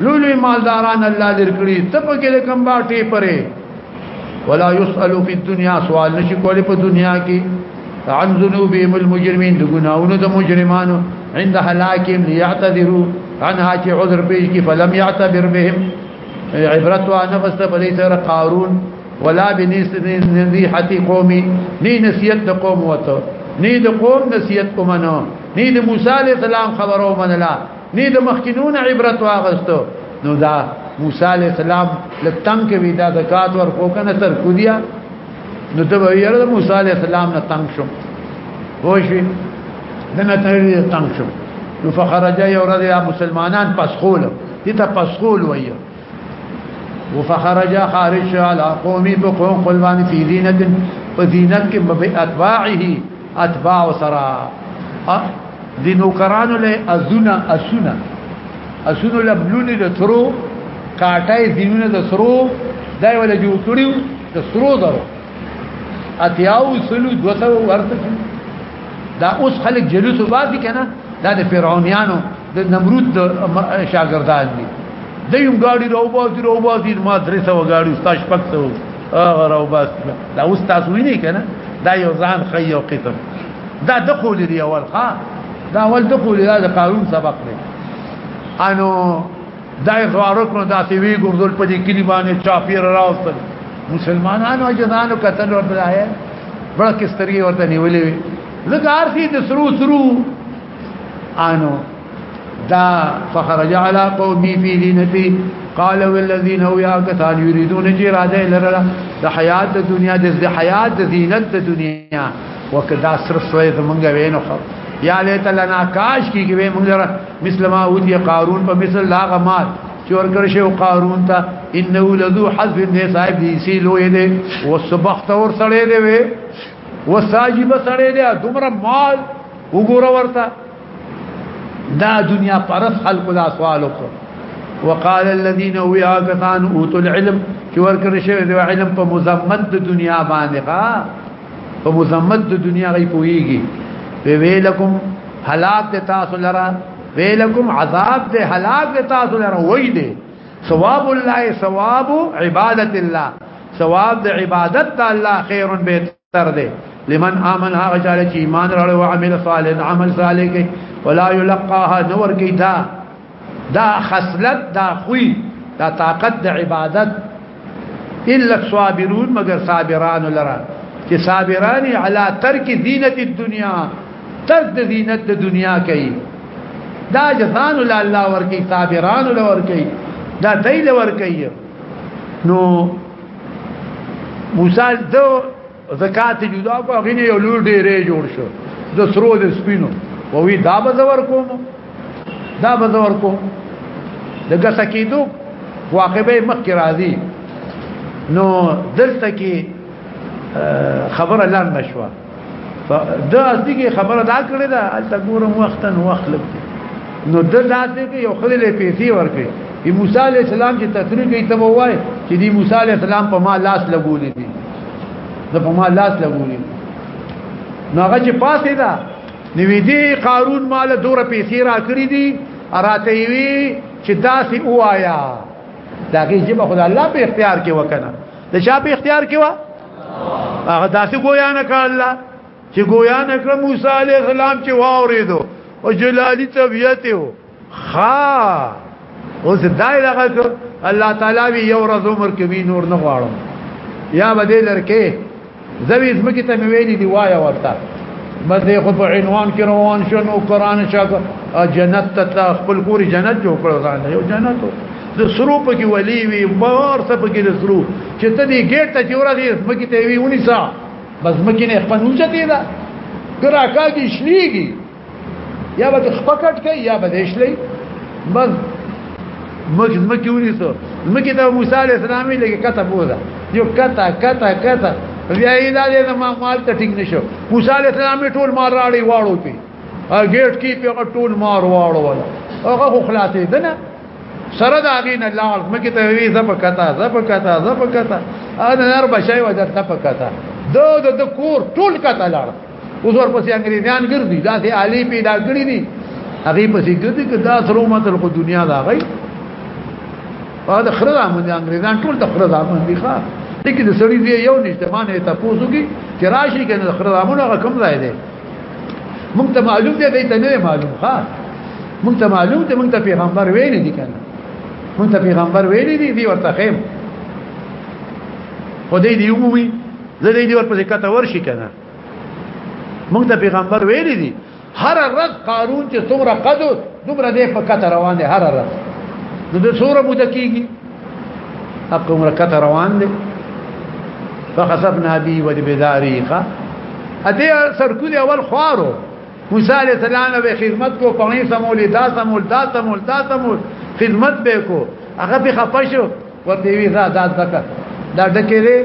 لولوی مالداران الله درکړي ته په کې کوم باټي پرې ولا يسأل في الدنيا سوال نشي کولای په دنیا کې عن ذنوبهم المجرمين د ګناونو د مجرمانو عند هلاكهم ليعتذروا عنها چې عذر پیش کی فلم يعتبر بهم عبرت او نفس ته بلی سره قارون ولا بنصيحه قومي ني نسيت د قوم وته ني د قوم نسيت کومنه ني د موسی عليه السلام خبرو منلا نه د مخکینون عبرت واغستو نو دا موسی علی السلام لتنګ وی دا زکات ور کو کنه تر کو دیا نو ته ویل د موسی علی السلام نه تنگ شو وشي دنه ته تنگ شو نو فخرج یو رضی مسلمانان پسخول دي ته پسخول وایي وفخرج خارج على قومي بقوم قلوان في زينة وزينة بأتباعه أتباع سرا دي نوکران له ازونه اسونه اسونه لبلونه د ترو کاټای زینونه د سرو دای ولا جوړ کړیو د سرو درو اتیاو سلو دوته ورته دا اوس خلک جلوس وباسي کنه دا د فرعونانو د نمرود د شاګردان دي دیم ګاډي روباسي روباسي ما درې سو ګاډي استاد شپږ سو هغه روباس دا اوس تاسو وینئ کنه دا یو ځان خي یو قسم دا دخول دی اول ها دا اول دخول دا د قانون سبق دی انو دا غوارو کړو دا سی وی ګردل په دې کلی باندې چاپیر راوستل مسلمانانو جنانو قتل ورته آیا بڑا کس طریقې ورته نیولې وی زګار سي د سرو سرو انو دا فخرج على قومي في دينتي قال والذين هو يا كثان يريدون جراده لرلا د حیات د دنیا د حیات د زینت د دنیا وکدا صرف سوې زمونږ وینو خو یا لیت لنا کاش کی کې مونږ لره مثل ما ودی قارون په مثل لا غمات چې ورکر شو قارون ته انه لذو حذف نه صاحب دی سی لوی دی وسبخت ور سړې دی وساجب سړې دی دومره مال وګوره ورته دا دنیا پرس خلق دا سوال وکړ وقال الذين وياكثان اوتوا العلم چې ورکړ شوی دی علم په مزمت د دنیا باندې ښا په مزمت د دنیا غي پويږي وی ویلکم هلاک د تاسو لرا ویلکم عذاب د هلاک د تاسو لرا وای دی ثواب الله ثواب عبادت الله ثواب د عبادت الله خیر به تر دې لمن امن هغه چاله چې ایمان راړو او عمل صالح عمل صالح کوي ولا يلقاها نور کی دا دا خصلت دا خوې دا طاقت د عبادت الا الصابرون مگر صابران لرا چې صابرانی علی ترک زینت الدنیا ترک د زینت د دنیا کوي دا جزان الله ورکی صابران ورکی دا دیل ورکی نو موسی دو زکات جدا کو هغه نه یو لور ډیره جوړ شو د سرو د سپینو او وی دا به زور کوم دا به زور کوم دغه سکیدو واقعبه مخ کی راضی نو دلته کی خبر الله نشوه دا دغه خبره دا کړې ده الته ګورم وختن وخت لګ نو د داسې کې یو خلل پیسې ورکړي ای موسی علی السلام چې تفریح کوي ته وای چې دی موسی علی السلام په ما لاس لګولې دي دا په ما لاس لګولې نو هغه چې پاسې ده نوې دي قارون مال دوره پیسې را کړې دي اراته وی چې داسې وایا داږي چې په خدای الله په اختیار کې وکنه د چا په اختیار کې و هغه داسې ګویا نه کړ الله چې ګویا نه کړ موسی عليه السلام چې واورېدو او جلالی طبيعت یو خا اوس دای لغه الله تعالی وی یو ورځ عمر کې وی نور نه غواړم یا بدې لرکه زوی اسمه کې ته ویلي دی وایا ورته بس دې خو په عنوان کې روان شو نو قران شاک جنت ته خپل پوری جنت جوړ کړو ځان یو جنت د سرو په کې ولی وی بار څه په کې د سرو چې ته دې ګیټ ته چې ورغې مکه ته وی ونی سا بس مکه نه خپل وچته دا کرا کاږي شلیږي یا به خپکټ کوي یا به شلی بس مکه مکه ونی سو مکه ته موسی عليه السلام لګي کته بوزا یو کته کته کته بیا یې دا دې ما مال ته ټینګ نشو موسی عليه السلام ټول مار راړي واړو پی ا ګیټ کې په ټول مار واړو ولا هغه خلاصې ده نه سره دا غین الله مکه ته وی زپکتا زپکتا زپکتا انا نار بشای وجر زپکتا دو دو دو کور ټول کتا لاړ اوس ورپسې انګریزان ګرځي دا سي عالی پیدا کړی دي هغه پسې ګرځي که دا سره ماته کو دنیا دا غي او دا خره دا من انګریزان ټول د خره دا من دي ښا لیکن سړی دی یو نشته مانه ته پوسوږي چې راشي کنه خره دا مونږه کم ځای دی مونږ ته معلوم دی دی ته نه معلوم ها مونږ ته معلوم دی مونږ ته پیغمبر ویل دي کنه مونږ ته پیغمبر ویل دي دی ورته خیم خدای دی عمومي زه دی ورپسې کته ورشي کنه مونږ ته پیغمبر ویل دي هر ورځ قارون چې څومره قدو دومره دې په کته روان دي هر ورځ نو د څوره مودکیږي حق عمر کته روان دي فخسفنا بي وبداريقه اته سرکو دی اول خوارو موسی علیہ السلام به خدمت کو پانی سمول دا سمول دا سمول دا سمول خدمت به کو هغه به خپشو ورته وی دا دا دا دا ډکه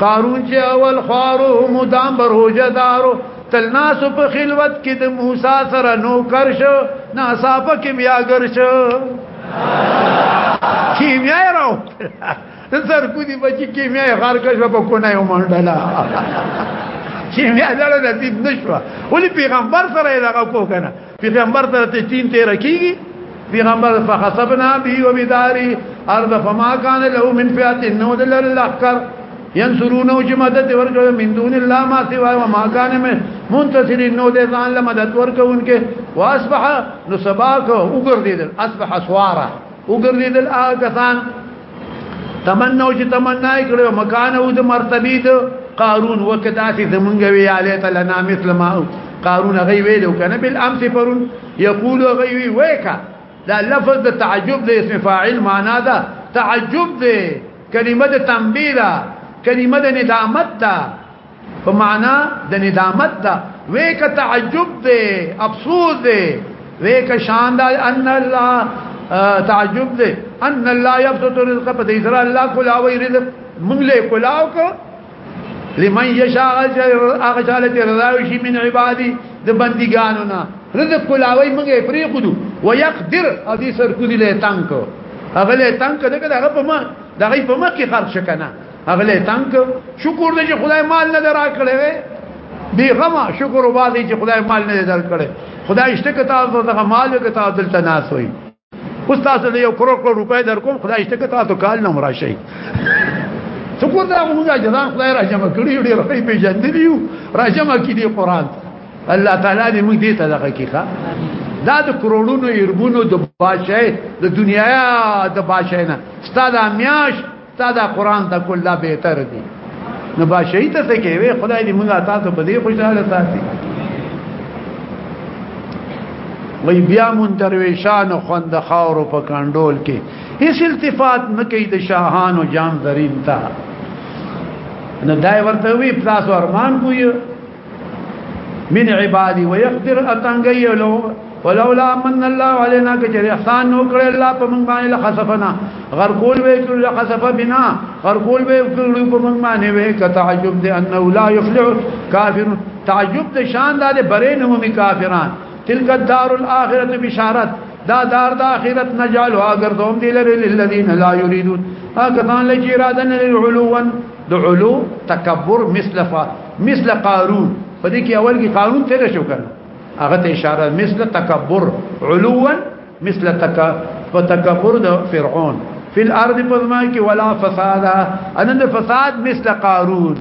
قارون چې اول خوارو مدام بر هوجه دارو تل ناس په خلوت کې د موسی سره نو کرش ناصافه کې بیا ګرش کیمیا راو سر کو دی بچی کیمیا غار کښ په کو نه ومنډلا کیمیا دلته نصیب نشو ولی پیغمبر سره دغه کو کنه پیغمبر تر ته تین تیر کیږي پیغمبر فخسبنا بی و بداری ارض فما کان له من فیات نو دل الاحکر ينصرونه چې مدد ورکړ من دون الله ما سوا و ما کان من منتصر نو دې ځان له مدد ورکونکې واصبح نو سبا کو وګرځیدل اصبح سواره وګرځیدل هغه کسان تمنو چې تمنا یې کړو مکان او د مرتبه د قارون وکدا چې زمونږ وی علی تعالی نا مثل ما قارون غي ویلو کنه بل امس پرون یقول غي وی وکا دا لفظ د تعجب د اسم فاعل معنا ده تعجب ده کلمه د تنبیه ده کلمه د ندامت ده په معنا د ندامت دا وې ک تعجب دې افسوس دې وې ک شان دا ان الله تعجب دې ان الله يبسط الرزق په دې سره الله کولاوي رزق مونږ له کولاو کو لمن یشاء اغشال چې رضا شي من عبادي د بندګانو نه رزق کولاوي موږ یې پری خودو ويقدر او دې سر کو دي له تانکو هغه له تانکو دغه هغه په ما دغه په ما کې خرج کنه هغه له تنگ شکر دې چې خدای مال نه درا کړې وې دی غما شکر وباسي چې خدای مال نه در کړې خدای شته کتا دغه مال او کتا دلته ناس وي اوس تاسو له یو کروڑ کروڑ روپۍ در کوم خدای شته کتا ته کال نه مراشي شکر دا موږ جزان خدای را جمع کړی ډیر راي په جند دیو را جمع کړي قران الله تعالی دې موږ دې ته دغه کیخه دا د کروڑونو ایربونو د بادشاہ د دنیا د بادشاہ نه ستاده میاش تا دا قران ته کول لا به تر دي نو با شهید ته کې وي خدای دې موږ تاسو په دې خوشاله ساتي وی بیا مون درویشان خوند خاور په کندول کې هیڅ التفات نه کوي د شاهانو جام درین تا نه دای ورته وی پلاس ارمان کوی من عبادي ويقدر اتنګي لو ولولا من الله علينا کچر احسان نو کړ الله په موږ باندې لخصفنا غر کول وی کړ لخصف بنا غر کول وی کړ په موږ باندې وی کتعجب دي انه لا يفلح کافر تعجب د شان د بره نه مومي کافران تلک الدار الاخره بشارت دا دار د اخرت نجال او اگر دوم دي لري للذین لا یریدون هغه کسان لچی اراده نه علوا د علو تکبر مثلفه مثل قارون په دې کې اول کې قارون تیر شو کنه هغه ته اشاره مثل تکبر علوا مثل تک فتکبر د فرعون فی الارض پزما کې ولا فساد ان د فساد مثل قارون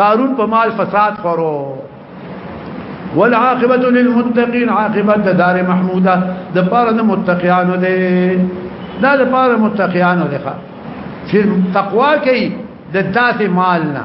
قارون په مال فساد خورو والعاقبه للمتقين عاقبه دار محموده د پاره د متقینانو ده دا د پاره متقینانو ده چې تقوا کوي د تاسو مال نه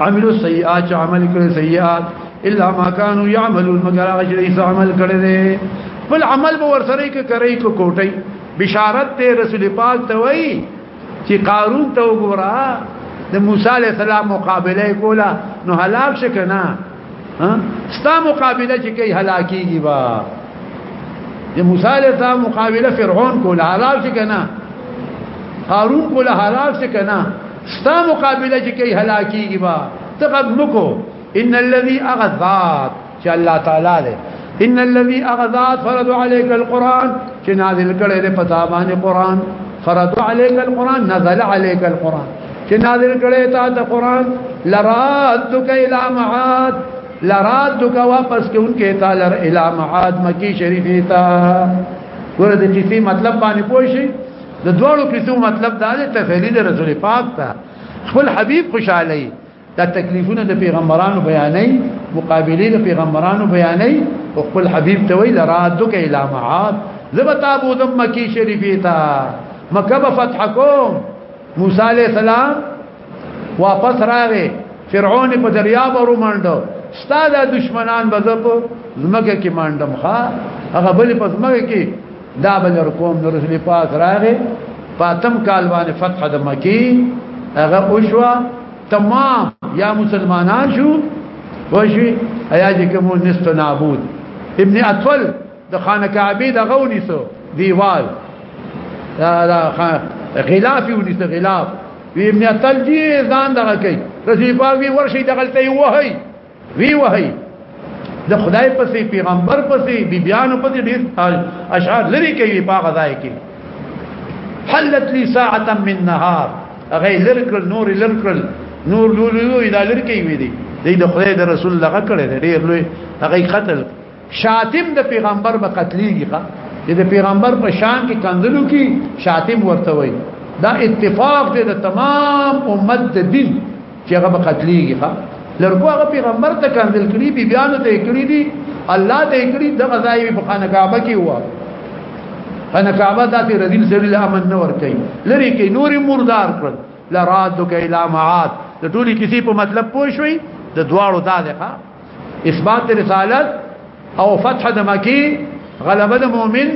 عملو سیئات چې عمل کړي سیئات الا ما كانوا يعملون مگر هغه چې ایسا عمل کړي دي بل عمل به ورسره کې کوي کو کوټي بشارت ته رسول پاک ته وایي چې قارون ته وګوره د موسی عليه السلام مقابله کوله نو هلاک شکنه ها ستا مقابله چې کوي هلاکیږي با د موسی علیه السلام مقابله فرعون کوله هلاک شي کنه قارون کوله هلاک شي کنه ستا مقابله چې کوي هلاکیږي با ته قد مکو ان الذي اغذات چې الله تعالی دې ان الذي اغذات فرض عليك القران چې نازل کړي دې پتا باندې قران فرض عليك القران نزل عليك القران چې نازل کړي تا ته قران لرادک الى معاد لرادک واپس کې انکه تعالی الى معاد مکی شریفی تا ګوره د کیسې مطلب باندې پوه شي د دوړو کیسو مطلب دا دی تفصیلی د رسول پاک ته خپل حبیب خوشاله دا تکلیفونه د پیغمبرانو بیانې مقابله د پیغمبرانو بیانې او خپل حبیب ته ویل رادک الی معاد زبتا ابو دم مکی شریفی تا مکه به فتح کوم موسی علی السلام واپس راغی فرعون په دریاب ورو منډو ستاده دشمنان بزپو زمګه کې مانډم ښا هغه بل په زمګه کې دا بنر کوم نو رسول پاک راغې فاطم کال باندې فتح د مکی هغه اوشوا تمام یا مسلمانان شو وشي ایا چې کوم نست نابود ابن اطفل د خانه کعبه د غونی سو دیوال دا دا غلاف یو نست غلاف ابن اطفل جی ځان دغه کوي رسول پاک وی ورشي دغلته وهي وی وهي د خدای پسې پیغمبر پسې بیبيانو پسې ډېر اشعار لري کوي په غذای کې حلت لي ساعه من نهار غیر لرکل نور لرکل نور لولو دا لرکې وي دي د خدای د رسول لغه کړي ډېر لوی هغه قتل شاتم د پیغمبر به قتلېږي ښا چې د پیغمبر په شان کې کنزلو کې شاتم ورته وي دا اتفاق دی د تمام امت د دین چې هغه به قتلېږي ښا لرګو هغه پیغمبر ته کنزل کړي بي بیان ته کړی دي الله ته کړی د غزای په خانه کعبه کې و خانه کعبه د رذیل سره له امن نور کوي لری کې نور مردار کړ لرادک الى معاد د ټولي کسی په مطلب پوښوي د دواړو دا ده اثبات رسالت او فتح د مکی غلبه د مؤمن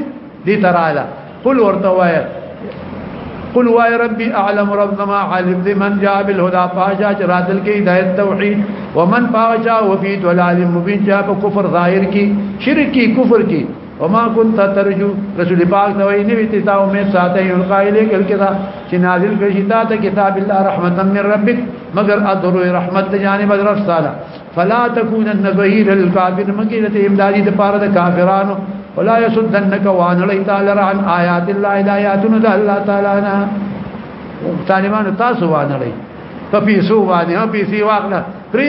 دي تراله قل ورته وای قل وای ربي اعلم رب زما عالم دي من جاء بالهدى فاجا راتل کې هدایت توحید ومن فاجا وفي ضلال مبين جاء په کفر ظاهر کې شرک کې کفر کې وما كنت ترجو رسول پاک نو یې نیوي ته تا امید ساته یو قائل کل کدا چې نازل کړي تا ته کتاب الله رحمتا من ربک مگر اذر رحمت ته جانب رب تعالی فلا تكونن ظهير الكافر مګر ته امدادي د پاره د کافرانو ولا يسدنك وان لي تعالی عن آیات الله آیاتنا د الله تعالی نه طالبان تاسو وان لي په پیسو باندې په پیسې واخله پرې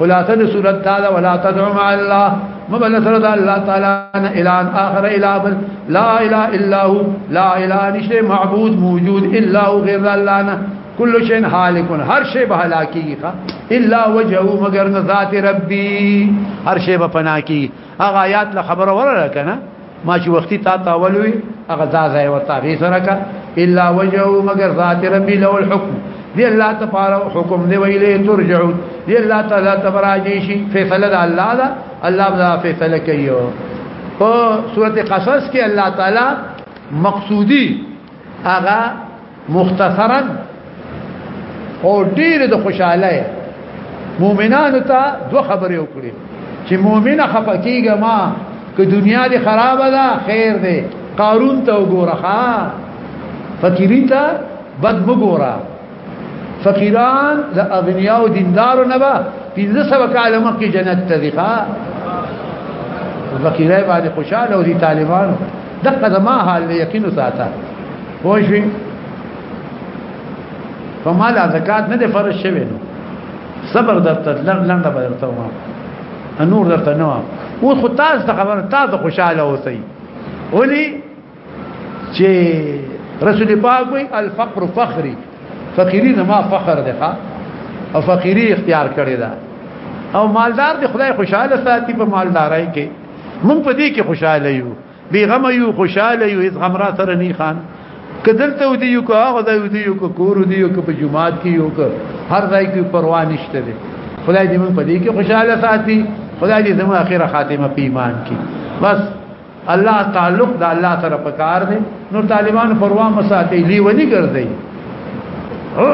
خلاصه د سورۃ تعالی ولا تدعو مع الله مبل سره د الله تعالی نه اعلان اخر اله بل لا اله الا هو لا اله نشي معبود موجود الا هو غیر الله نه كل شيء هالك هر شي به هلاکیږي الا وجهه مگر ذات ربي هر شي به فنا کیږي هغه آیات له خبره وره کنه ما چې وختي تا تاولوي هغه ځای ورته غي سره کا الا وجهه مگر ذات ربي له الحكم دی الله تعالی حکم دی ویلې ترجع دی الله تعالی تبراجی شي فیصله د الله دا الله بلا فیصله کوي او سوره قصص کې الله تعالی مقصودی هغه مختصرا او ډیر د خوشاله مؤمنانو ته دوه خبرې وکړي چې مؤمنه خپکیږه ما که دنیا دې خراب ده خیر دې قارون ته وګوره فقیری ته بد وګوره فقیران د اغنیا او دیندارو نه به پنځه سو کاله مخکې جنت ته ځي ښا فقیرای باندې خوشاله او دي طالبانو دغه زما حال یقین ساته پوښوي په مال زکات نه فرض شوی نو صبر درته لنډه به درته وام نور درته نه وام او خو تاسو ته خبره تاسو خوشاله اوسئ ولي چې رسول پاک وي الفقر فخري فقيري نه ما فخر ده او فقيري اختیار کړی دا او مالدار دی خدای خوشاله ساتي په مالدارای کې مونږ په دې کې خوشاله یو بیغم یو خوشاله یو هیڅ غم را سره نه خان کدلته ودی یو کو هغه ځای ودی یو کو کور ودی یو کو په جمعات کې یو کو هر ځای کې پروا نشته دی خدای دې موږ په دې کې خوشاله ساتي خدای دې زموږ اخره خاتمه په ایمان کې بس الله تعلق د الله سره پکار دی نو طالبان پروا مساتي لیونی ګرځي او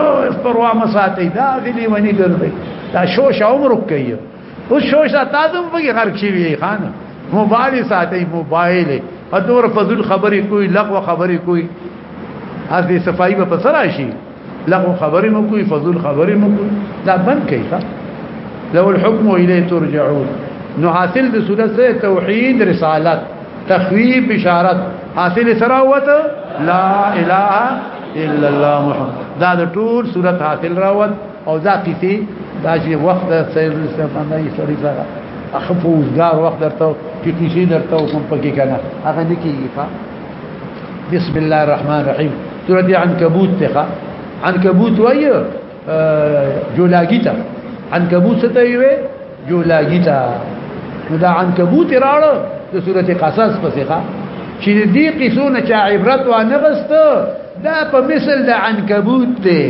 پروا مساتي دا لیونی ګرځي دا شو شو عمر کوي او شوش تاسو په کې غرق شي وي خان موبایل ساتي موبایل په دور فضل خبرې کوي لغو خبرې کوي از دې صفائی په سر راشي لغو خبرې مو کوي فضل خبرې مو کوي دا بند کوي ښا لو الحكم اليه ترجعون نو حاصل د ثلاثه توحید رسالت تخویب بشارت حاصل سره وته لا اله الا الله محمد دا د ټول صورت حاصل راوت او دا کیتی دا چې وخت د سید استفاده یې سړی سره اخف وزګار وخت درته کې کیسی درته کوم پکې کنه هغه نه کیږي ښا بسم الله الرحمن الرحیم سورۃ عنکبوت ته عنکبوت وایو جولاګی ته عنکبوت څه ته وی جولاګی ته دا عنکبوت راړو د سورته قصص پسې ښا چې دې قصو نه چا عبرت و نه غست دا په مثل د عنکبوت دی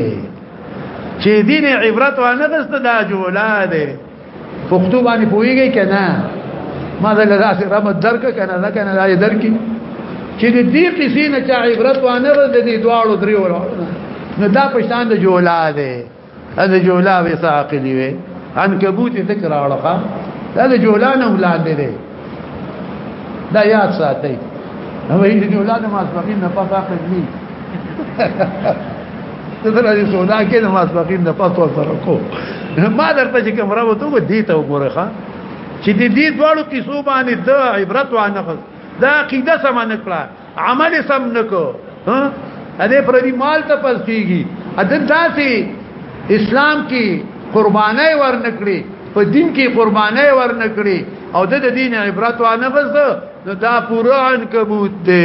چې دین عبرت وانه غست دا جولا ده پښتو باندې پويږي کنه ما دا لاسه رحمت درک کنه دا کنه دا درکې چې د دې قصې نه چا عبرت وانه غست د دې دواړو دریو نو دا پښتان د جولا ده دا جولا وې ساقلی وې عنکبوت ذکر اړه دا جولا نه ولاندې ده دا یاد ساتي نو یې دی اولاد ما سپقین نه پتا کوي ته دا دې سودا کې نه ما سپقین نه پتا سره کو ما درته چې کوم راو ته دې ته وګوره ښا چې دې دې دواړو کیسو باندې د عبرت وانه دا عقیده سم نه کړه عمل سم نکو ها دې پر دې مال ته پس کیږي اته داسي اسلام کې قربانای ورنکړي په دین کې قربانای ورنکړي او د دین عبرت وانه بس نو دا پورا عنکبوت ته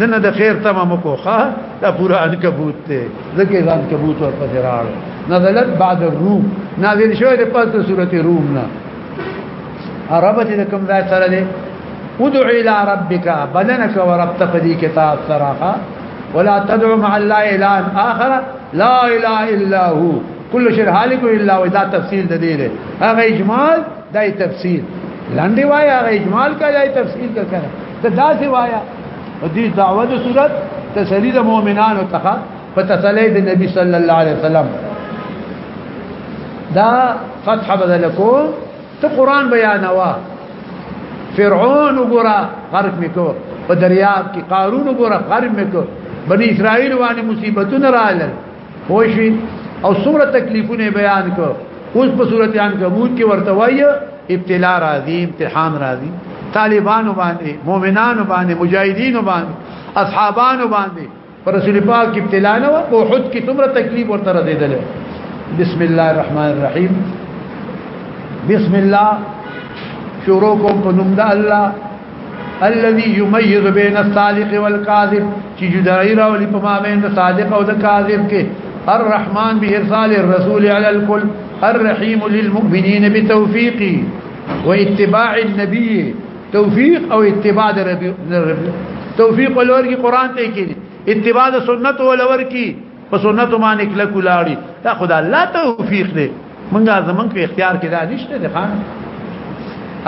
نن د خیر تمه مکوخه دا پورا عنکبوت ته ځکه ځان کبوت ورپسې راړ نزلت بعد الروم نازل شوی د پس د سورته روم نه عربه چې کوم ځای سره دی ادعو الى ربك بدنك ورب تفدي كتاب صراحه ولا تدعو مع الله اله اخر لا اله الا هو كل شيء هالك الا هو دا تفصيل د دې ده هغه اجمال دا تفصيل لاندې وای هغه اجمال کا دا تفصيل کا کنه دا داسې وای دې دعوه د صورت تسلید مؤمنانو ته په تسلید نبی صلی الله علیه وسلم دا فتح بدلکو ته قران بیانوا فرعون وګرا غرق میکو په دریاب کې قارون وګرا غرق میکو بنی اسرائیل باندې مصیبتونه رااله خوشي او څومره تکلیفونه بیان کو اوس په صورت عنکبوت کې ورته وایي ابتلا راځي امتحان راځي طالبانو باندې مؤمنانو باندې مجاهدینو باندې اصحابانو باندې پر رسول پاک ابتلا نه و په حد کې تمره تکلیف ورته رسیدل بسم الله الرحمن الرحیم بسم الله شروع کوم په نوم د الله الذي يميز بين الصادق والكاذب چې جدای راولي په مابین د صادق او د کاذب کې الرحمن بارسال الرسول على الكل الرحيم للمؤمنين بتوفيقه واتباع النبي توفیق او اتباع د ربي توفیق ولور کی قران ته کی اتباع د سنت ولور کی په سنت باندې کله کولاړي دا خدای الله توفیق دی منګه زمنګ په اختیار کې دا نشته د خان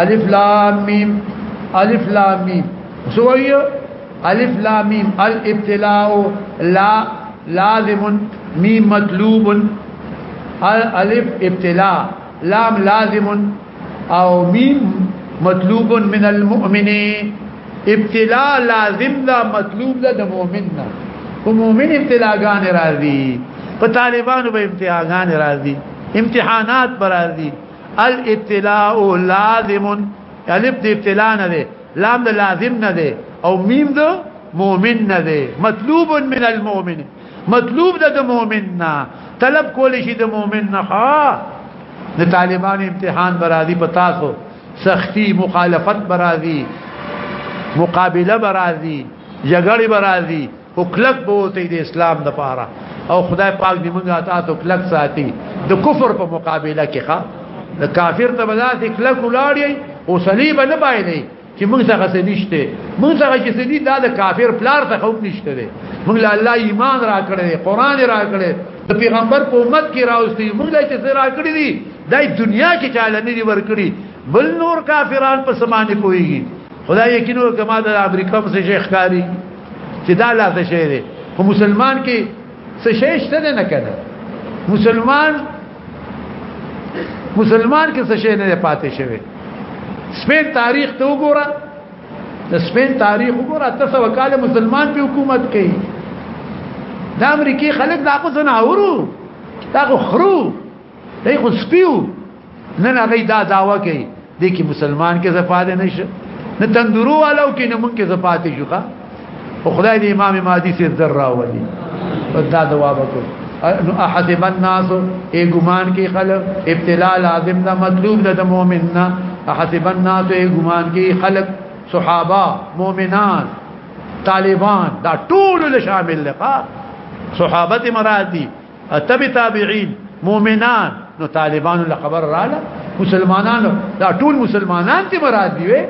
الف لام میم الف لام میم سوئی الف لام میم الابتلاء لا لازم میم مطلوب الف ابتلاء لام لازم او میم مطلوب من المؤمن ابتلاء لازم دا مطلوب دا د مؤمن نه او مؤمن ابتلاګان راځي په طالبانو به امتحانات راځي امتحانات پر راځي الابتلاء لازم الف د ابتلاء نه ده لام د لازم نه ده او میم د مؤمن نه ده مطلوب من المؤمن مطلوب ده د مؤمن نه طلب کول شي د مؤمن نه ها د طالبان امتحان برادي پتاسو سختی مخالفت برادي مقابله برادي جګړه برادي او کلک بوته د اسلام د پاره او خدای پاک دې موږ آتا ته کلک ساتي د کفر په مقابله کې ښا د کافر ته بلاتې کلک ولاړی او صلیب نه بایلې چې موږ څنګه څه نشته موږ څنګه چې څه دي دا د کافر پلار ته خوب نشته دی موږ له الله ایمان را کړی قران را کړی د پیغمبر په امت کې راوستي موږ له چې څه را کړی دي د دنیا کې چاله نه دی ور کړی بل نور کافران په سمانه کوي خدای یقینو کما د امریکا په شیخ کاری چې دا لا څه شي دی خو مسلمان کې څه شي شته نه کنه مسلمان مسلمان کې څه شي نه پاتې شوی سپین تاریخ ته وګوره د سپین تاریخ وګوره تاسو وکاله مسلمان په حکومت کې د امریکای خلک دا کو زناورو دا کو خرو دی خو سپیو نن هغه دا داوا کوي د کی مسلمان کې زفاده نشه نه تندرو والو کې نه مونږ کې زفاته شوخه او خدای دې امام مادي سي در راولي او دا دوا وکړو نو احسب الناس ای ګمان کې خلق ابتلاء لازم دا مطلوب ده د مؤمن نه احسب الناس ای ګمان کې خلق صحابه مؤمنان طالبان دا ټول له شامل لقا صحابه مرادي اتب تابعین مؤمنان نو طالبان له خبر رااله مسلمانانو دا ټول مسلمانان چې مراد دی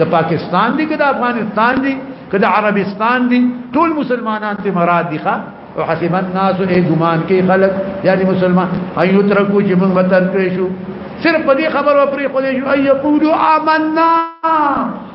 د پاکستان دی که د افغانستان دی که د عربستان دی ټول مسلمانان ته مراد دي ښا او حسب الناس ای ګمان کې خلق یعنی مسلمان ایو ترکو چې موږ وتر کړی شو صرف په دې خبرو پرې خو دې شو ایو قولوا آمنا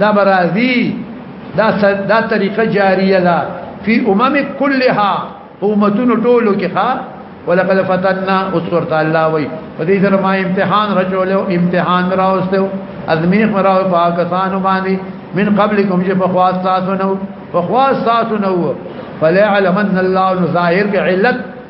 دا برازي دا دا طریقه جاریه ده فی امم كلها امتون ټولو کې ښا ولقد فتننا اسورت الله وی په دې سره ما امتحان رجول امتحان راوستو ازمیخ راو پاکستان باندې من قبلكم چې په خواص تاسو نو په خواص تاسو نو فلا علمن الله ظاهر علت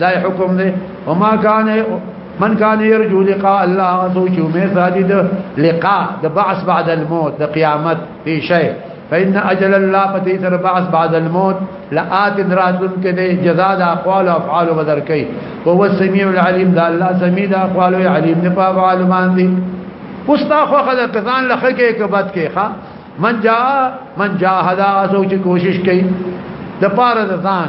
دا حکم دی وما كان من كان يرجو لقاء الله سوچو مې ساتي د لقاء د بعث بعد الموت د قیامت په شی فإن أجل الله پتی تر بعث بعد الموت لآت راتن کې د جزاء د اقوال او افعال بدر کوي او هو السميع العليم دا الله سميع د اقوال او عليم نه په افعال باندې اوس تا خو خدای کسان لخه کې کې بد کې ښا من جا من جاهدا سوچ کوشش کوي د پاره ځان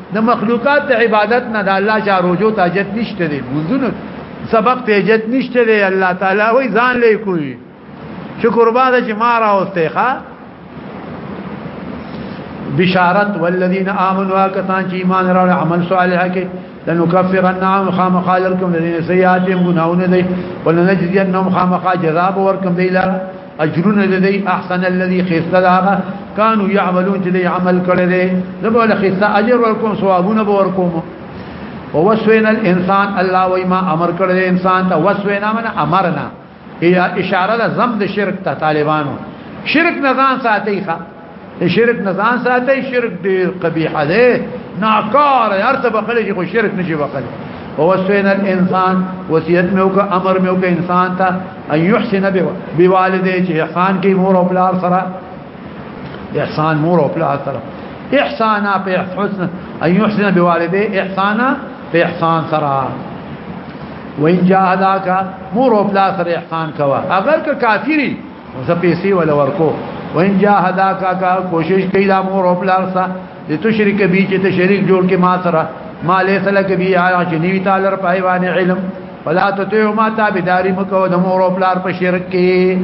د مخلوقات د عبادت نه د الله چا روجو ته حاجت نشته دی منځونه سبق ته حاجت نشته دی الله تعالی وای ځان لې کوي شکر باده چې ما راوسته ښا بشارت والذین آمنوا کسان چې ایمان راوړ عمل صالح کې لنكفرن عن خام خالركم الذين سيئاتهم غناون دي ولنجزينهم خام خا جزاب وركم دي لار اجرونه د دې احسن الذي خسته داغه كانوا يعملون چې عمل کړی دی زه به خسته اجر ورکوم ثوابونه به ورکوم ووسوینا الانسان الله وای ما امر کړی دی انسان ته وسوینا من امرنا یا اشاره د زم د شرک ته طالبانو شرک نه ځان ساتي ښه شرک نه ځان ساتي شرک ډیر قبیح دی ناکار هر څه بخله شي خو شرک نشي بخله ووصينا الانسان وصيت مې وکړه امر مې وکړه انسان ته ان يحسن بوالده چې احسان کوي مور او پلار سره احسان مور او پلار سره احسانا په حسن ان يحسن بوالده احسانا په احسان سره وان جاهداك مور او پلار سره احسان کوا اگر که کافری زه پیسې ولا ورکو وین جاهداک کا کوشش کوي دا مور او پلار سره د تشریک به چې ته شریک جوړ کې ما سره ما لیس لک بی آیا چې نیوی تعالی په ایوان علم ولا تطیع ما تابداری مکو د مور او پلار په شرک کې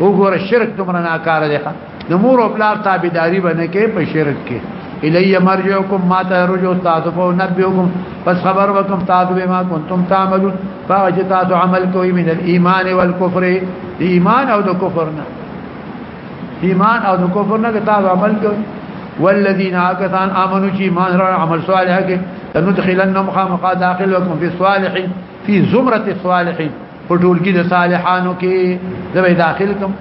وګوره شرک تمره ناکاره دی د مور او پلار تابعداري باندې کې په شرک کې الی مرجعکم ما ترجو تاسو په نبیکم پس خبر وکم تاسو به ما کنتم تعملون فاج تاسو عمل کوي من الايمان والكفر ایمان او د کفر نه ایمان او د کفر نه تاسو عمل کوي والذین آکسان آمنو چی ایمان را عمل صالح کې تندخلنهم خامقا داخل وکم فی الصالحین فی زمره الصالحین په ټولګي د صالحانو کې زوی داخل کوم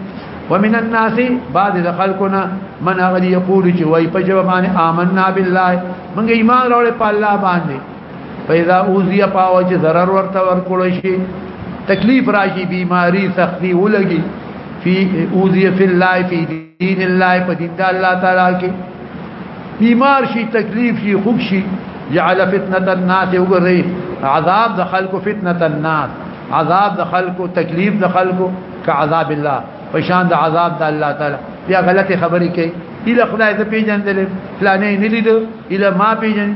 ومن الناس بعض خلقنا من غدي يقول چې وای په جواب باندې آمنا بالله موږ ایمان راوړ په الله باندې پیدا اوزی پاو چې zarar ورته ورکول شي تکلیف راشي بیماری سختی ولګي فی اوزی فی الله فی دین الله په دین د الله تعالی کې بیمار شي تکلیف شي خوب شي جعل فتنه الناس وګري عذاب د خلکو فتنه الناس عذاب د خلکو تکلیف د خلکو كعذاب الله فشان د عذاب د الله تعالی بیا غلطه خبرې کوي اله خدای ته پیژندل فلانه نه لید اله ما پیژن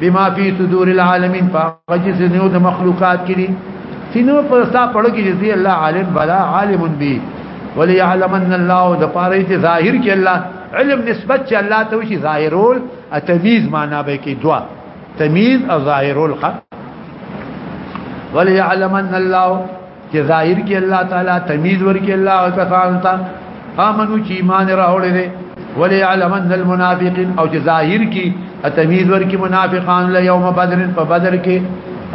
بما فی صدور العالمین فاجی سنو د مخلوقات کړي سنو پر ستا پړو کې چې الله عالم بلا عالم بی وليعلمن الله د پاره چې ظاهر کې الله علم نسبت چې الله ته وشي ظاهرول تمیز معنا به کې دوا تمیز او ظاهرول خط وليعلمن الله چې ظاهر کې الله تعالی تمیز ورکړي الله او کسان ته امنو چې ایمان راوړي دي ولي علمن المنافقين او چې ظاهر کې تمیز ورکړي منافقان له یوم بدر په بدر کې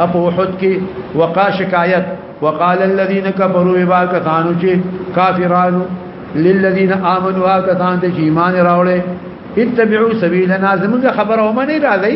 اپو احد کې وقا شکایت وقال الذين كفروا بما كانوا چې کافرانو للذين امنوا كانوا چې ایمان راوړي اتبعوا سبيلنا زموږ خبره ومني راځي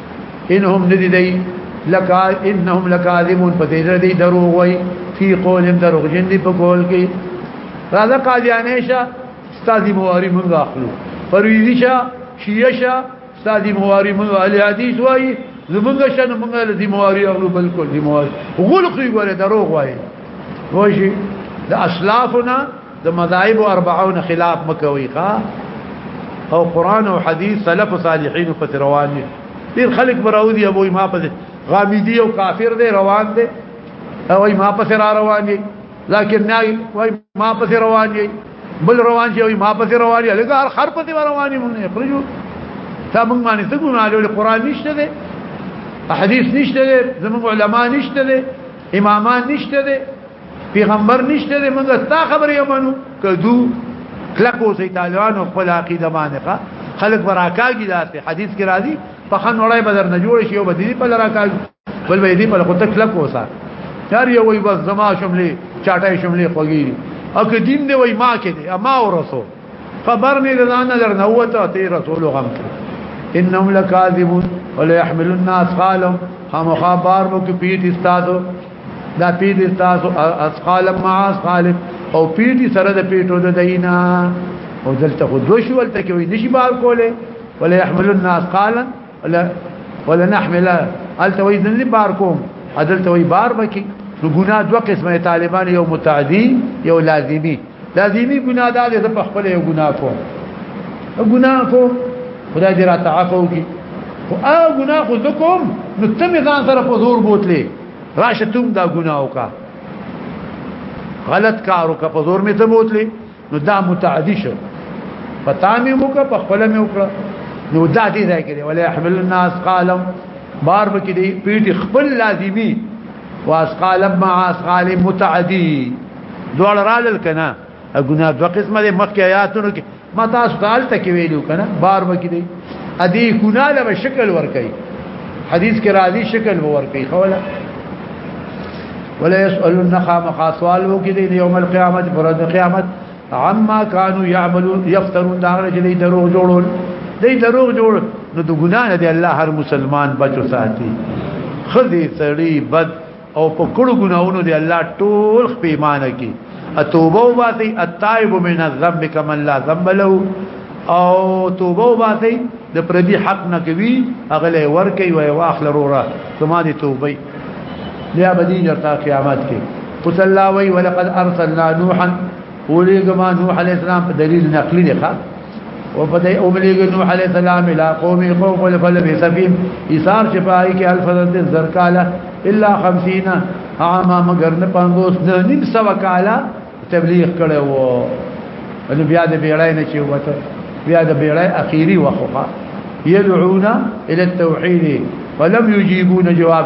انهم ندی دی لکا انهم لکاذبون په دې ردی دروغ وای فی قولهم دروغ جن دی په قول کې راځه قاضیانه شه استادی مواری مونږ اخلو فریدی شه شیعه شه استادی مواری مونږ اهل حدیث وای زمونږ شنه مونږ له دې مواری اخلو بالکل دې مواری غلق یې ګوره دروغ وای وای دا اسلافنا د مذاهب اربعون خلاف مکوي ښا او قران او حديث سلف صالحين په روان دي ډیر خلک براودي ابو ما په غامدي او کافر دي روان دي او ما په سر روان دي لكن نه وای ما په سر روان دي بل روان دي او ما په سر روان دي لکه هر خر په سر روان دي مونږ خرجو تا مونږ باندې څه ګناه لري قران نشته دي حديث نشته دي زموږ علما نشته دي امامان نشته دي پیغمبر نشته دې موږ ستا خبرې ومنو کدو کلکو سي طالبانو خپل عقیده باندې ښه خلک براکاږي داسې حدیث کې راځي په خن وړای بدر نه جوړ شي او بدلی په لراکاږي بل به دې په لغت کلکو سره یار یو وي بس زما شملې چاټای شملې خوږي او که دین دی وای ما کې دی اما ورسو خبر نه لدان در نوته ته رسول غم انهم لکاذبون ولا يحملون الناس قالوا هم خبر مو کې پیټ استادو دا پیټی تاسو اسقال مع اسقال او پیټی سره د پیټو د دینا او دلته خو دوش ولته کې وي نشي بار کوله ولا يحملن اسقالا ولا ولا نحمل الته وي ذل بار کوم عدلته وي بار بکی نو ګناه دوه قسمه طالبان یو متعدی یو لازمی لازمی ګناه دا د په خپل یو ګناه کوم ګناه کوم خدای دې را تعفو کی او ګناه خو ذکم نو تم ځان سره په زور بوتلې راشه تم دا ګناه وکا غلط کار وکا په زور می ته بوتلی نو دا متعدی شو پتا می وکا په خپل می وکړه نو دا دې ځای کې ولا يحمل الناس قالم بار بکې دې پیټ خپل لازمی واسقال مع اسقال متعدی دوړ رال کنا ګناه دوه قسمه ده مخکې آیاتونو کې ما تاسو ته الته کې ویلو کنه بار وکي دی ادي ګناه له شکل ور کوي حدیث کې راځي شکل ور کوي خوله ولا يسالون خامخا سوال وکي دی یوم القیامت پر د قیامت عما كانوا يعملون يفترون دا چې دی دروغ جوړول دی دروغ جوړ نو د ګناه نه دی الله هر مسلمان بچو ساتي خذي سړي بد او په کړو ګناونو دی الله ټول پیمانه کی اتوبه وباسي التائب من الذنب كمن لا ذنب له او توبه وباسي د پردي حق نه کوي اغله ور کوي وای واخل رورا کما دي توبه لیا بدی جرتا قیامت کې قصلا وی ولقد ارسلنا نوحا ولېګه ما نوح عليه السلام په دلیل نقلی دی ښا او په دې اوملېګه نوح عليه السلام لا قوم قوم ول فل بسفيم ایثار شفای کې الف ذات زرکاله الا 50 عاما مگر نه پنګوس نه نیم سو کاله تبلیغ کړي وو نو بیا د بیړای نه چې وته بیا د بیړای اخیری وخوخه يدعون الى التوحيد فلم يجيبون جواب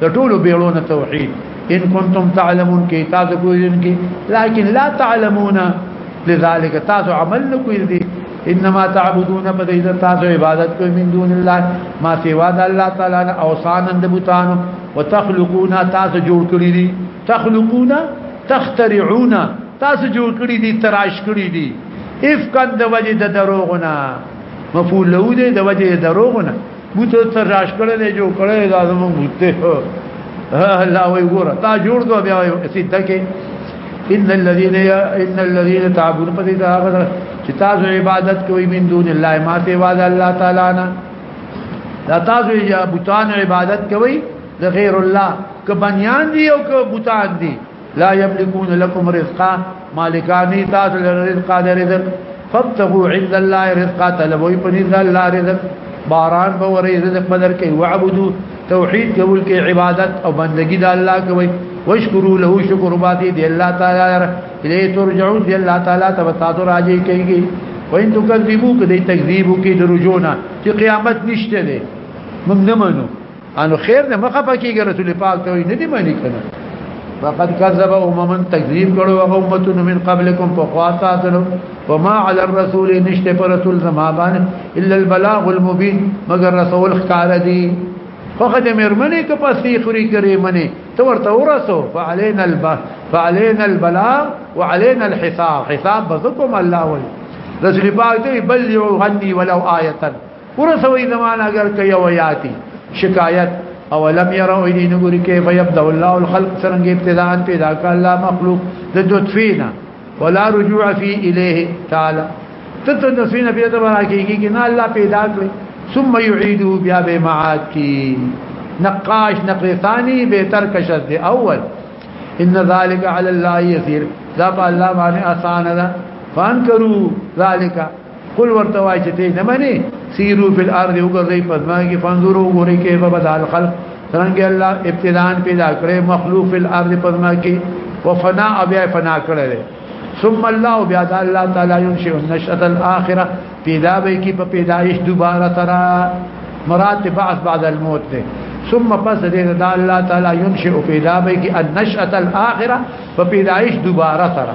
د ټولو بیړونه توحید ان کنتم تعلمون کې تاسو کوی کې لكن لا تعلمون لذلك تاسو عمل نه کوی دي انما تعبدون فدید تاسو عبادت کوی من دون الله ما سوا د الله تعالی نه اوسان د بوتان وتخلقون تاسو جوړ کړی دي تخلقون تخترعون تاسو جوړ کړی دي تراش کړی دي افکان د وجه د دروغونه مفعول له دې د وجه دروغونه بوته ته راش کړل جو کړل دا زمو بوته الله وی ګور تا جوړ دو بیا سیده کې ان الذين ان الذين تعبدون پدې دا هغه چې تاسو عبادت کوئ من دون الله ما ته وعد الله تعالی نه دا تاسو یا بوتان عبادت کوئ د غیر الله ک بنیان دی او ک بوتان دی لا يملكون لكم رزقا مالکانی تاسو له رزقا د رزق فابتغوا عند الله رزقا طلبوي په نزد الله رزق باران به ورې رزق بدر کې وعبدو توحید قبول کې عبادت او بندگی د الله کوي واشکروا له شکر باندې دی الله تعالی الی ترجعون دی الله تعالی ته تاسو راځي کوي وین تو کذبو کې تکذیب کې درجونه چې قیامت نشته دی موږ نه منو انو خیر نه مخه پکېږي رسول پاک ته نه دی مانی کنه فقد كذب امما تكذيب کړو هغه امتون من قبلكم فقواتا تلو وما على الرسول نشته پر رسول زما باندې الا البلاغ المبين مگر رسول خکار دي فقد مرمنه ک پسې خوري کرے منه تو ورته ورسو فعلينا الب فعلينا البلاغ وعلينا الحساب حساب بزكم الله ول رسول پاک دی بلغوا عني ولو ايه ورسوي زمانہ اگر کوي او یاتي شکایت او لم يروا الي نګوري كيف يبدا الله الخلق سرنګ ابتداء پیدا کړ الله مخلوق د دوتفینا ولا رجوع فی الیه تعالی تت نسینا بیا د راکیږي کې نه الله پیدا کړ ثم يعيده بیا به معاد کی نقاش نقل ثاني به ترک شد اول ان ذلك على الله يسير ذا الله باندې آسان ده فانكروا ذلك قل ورته وای چې ته نه منې سیرو فی الارض وګرځي پدما کې فنزورو وګوري کې په بدل خلق څنګه الله ابتدان پیدا کړې مخلوق فی الارض پدما کې وفنا ابیا فنا کړې ثم الله بیا الله تعالی ينشئ النشأه الاخره پیدا به کې په پیدایش دوباره ترا مراد بعث بعد الموت ده ثم پس دې دا الله تعالی ينشئ پیدا به کې النشأه الاخره په پیدایش دوباره ترا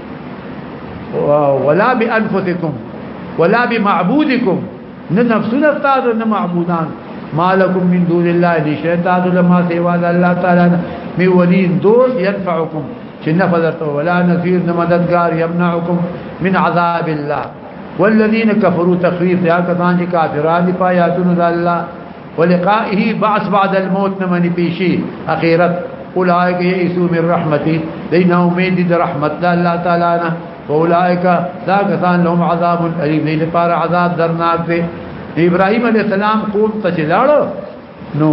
ولا بانفسکم ولا بمعبودکم نه نفسونه تاسو نه معبودان مالکم من دون الله دي شیطان لما سوا الله تعالی می ولي دوست ينفعكم چې نفذت ولا نفير نه مددگار يمنعكم من عذاب الله والذين كفروا تخويف يا كذان چې کافران دي پایاتون الله ولقائه بعث بعد الموت نه منی پیشي اخرت اولائک یئسو من رحمتي دین امید د رحمت الله تعالی نه اولائک دا کسان لهم عذاب الیم دې لپاره عذاب درناک دی ابراهيم عليه السلام قوم ته چلاړو نو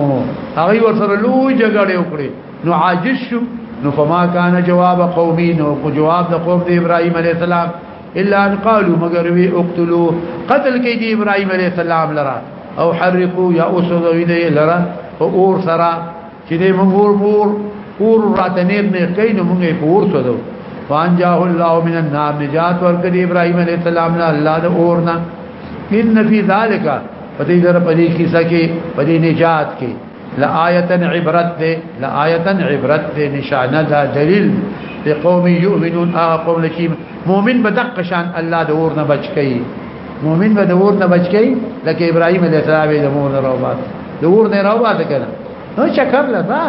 هغه ورسره لوی جګړه وکړي نو عاجز شو نو فما كان جواب قومي نو جواب د قوم د ابراهيم عليه السلام الا ان قالوا مگر وی اقتلوا قتل کې دی ابراهيم عليه السلام لرا او حرقوا يا اسدوي دی لرا او اور سرا چې دې مور مور اور راتنه نه کین موږ په اور سدو فانجاه الله من النار نجات ورکړي ابراهيم عليه السلام نه الله د اورنا ان فی ذالک پدې در پدې کیسه کې پدې نجات کې لآیتا عبرت دے لآیتا عبرت دے نشانه دا دلیل دی قوم یؤمنون آغا قوم لکی مومن بدق شان الله د اور نه بچ کئ مومن به د اور نه بچ کئ لکه ابراهیم علیه السلام د مور نه راوبات د اور نه راوبات کړه نو چکر لدا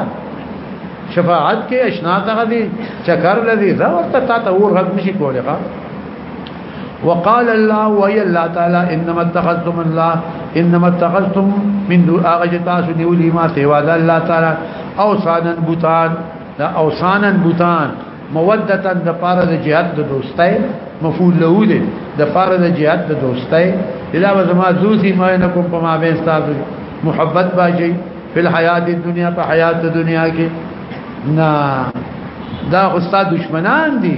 شفاعت کې اشنا دغه دي چکر لدی دا ورته تا ته اور حق نشي کولای وقال الله وهي الله تعالى انما اتخذتم الله انما اتخذتم من دون اغجتاس نيولي ما سوى الله تعالى اوسانا بوتان دا اوسانا بوتان مودتا د پاره د جهاد د دوستۍ مفعول له دې د پاره د جهاد د دوستۍ الا زما دوسی ما نه کوم په ما به تاسو محبت باجی په حیات دنیا په حیات دنیا کې نا دا استاد دشمنان دي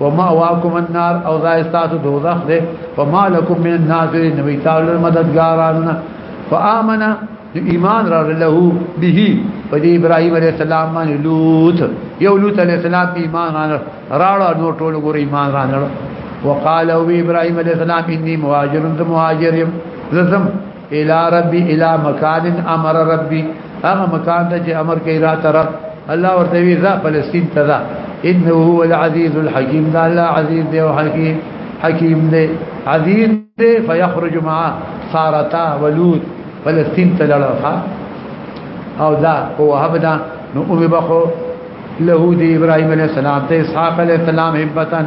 وما واكم النار او ذا استاس دوزخ ده فما لكم من الناصرين نبي تعالى المددگاران فآمن ایمان را له به په دې ابراهيم عليه السلام باندې لوط یو لوط عليه السلام ایمان راړه نو ټول ګور ایمان راړه وقال ابراهيم عليه السلام اني مهاجر انت مهاجر زم الى ربي الى مكان امر ربي هغه مکان ته چې امر کوي را طرف الله ورته وی ذا فلسطین ته ذا انه هو العزيز الحكيم ذا الله عزيز دی او حکیم حکیم دی عزيز دی فيخرج مع سارتا ولود فلسطین ته لړخه او ذا هو هبدا نو او بخو له دی ابراهيم عليه السلام ته اسحاق عليه السلام هبتن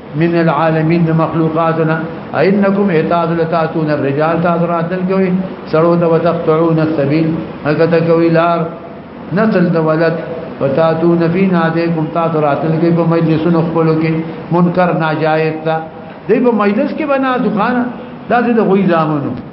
من العالمین د مخلوقاتنا انکم اتاذ لتاتون الرجال تاذراتن کوي سرو د وتقطعون السبيل هغه کوي لار نسل د ولد وتاتون فی نادیکم تاذراتن کوي په مجلسونو خپل کې منکر ناجایز تا دی په مجلس کې بنا دکان دا د غوی زامنو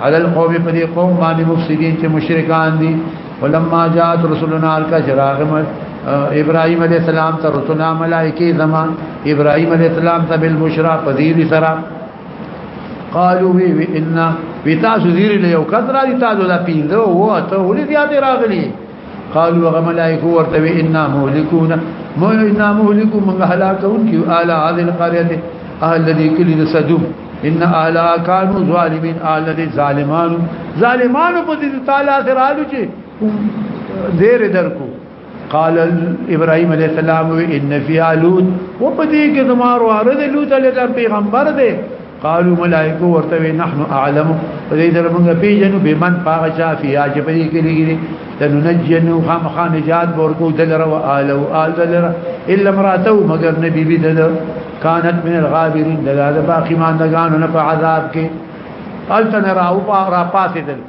على القوم قد قوم باندې مفسدين چې مشرکان دي ولما جاءت رسلنا الكشراغمت ابراهيم عليه السلام ته رسول ملائکه زما ابراهيم عليه السلام ته بالبشرى فذير سرا قالوا وی وی ان وی تاسو زیر له یو کتر دي تاسو دا پیند او ته ولې بیا دې راغلي قالوا غ ملائکه ورته ان مهلكون مو ان مهلكون من هلاكون کی اعلی هذه القريه اهل الذي كل سدوم ان اعلی كانوا ظالمين اعلی الذي ظالمان ظالمان په دې تعالی سره الو چې زیر درکو قال ابراهيم عليه السلام ان في لوط وبدي کې زمارو ارد لوط عليه السلام پیغمبر دی قالو ملائکه ورته وی نحن اعلم دې در موږ پیژنو به من پاغه چا فی اجب دې کېږي لنو نجنو خام خان جات ورکو دلر و آلو آل دلر الا امراته مگر نبی بی دلر كانت من الغابرین دلر باقی مان دغانو نه په عذاب کې التن راو را پاسې دلر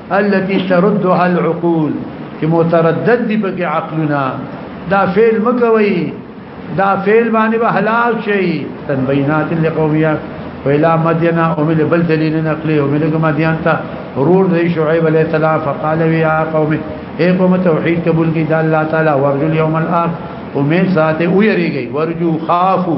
التي تردها العقول چې متردد دي په عقلنا دا فعل مکوي دا فعل باندې به هلاک شي تنبينات لقوميات ویلا مدینا اومل بل دلیل نقلی اومل مدین تا رور دی شعیب علیہ السلام فقال وی یا قوم اے قوم توحید قبول کی دا اللہ تعالی ورجو اليوم الاخر امید ذات او یریږي ورجو خافو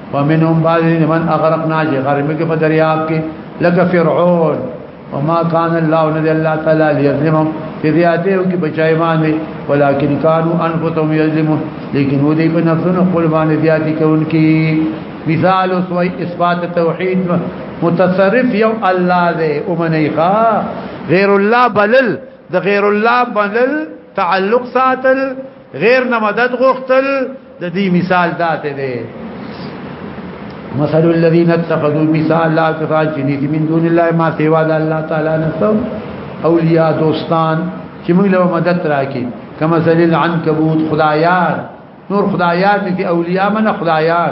ومنهم بعض من اغرقنا جي غرمه کې په دریاب کې لکه فرعون وما كان الله ند الله تعالی ليظلمهم فذياته او کې بچای باندې ولكن كانوا انفسهم يظلمون لیکن و دې په نفسونو خپل باندې زیاتی کوونکی مثال او سوی اثبات توحید متصرف یو الله دې اومنیخا غیر الله بلل د غیر الله بلل تعلق ساتل غیر نه مدد غوښتل د دې مثال داته دی مثل الذين اتخذوا مثال لا كفاج جنيت من دون الله ما سوى الله تعالى نفسه اولیاء دوستان چې موږ له مدد راکې کما ذلیل عنکبوت خدایار نور خدایار دي اولیاء من خدایار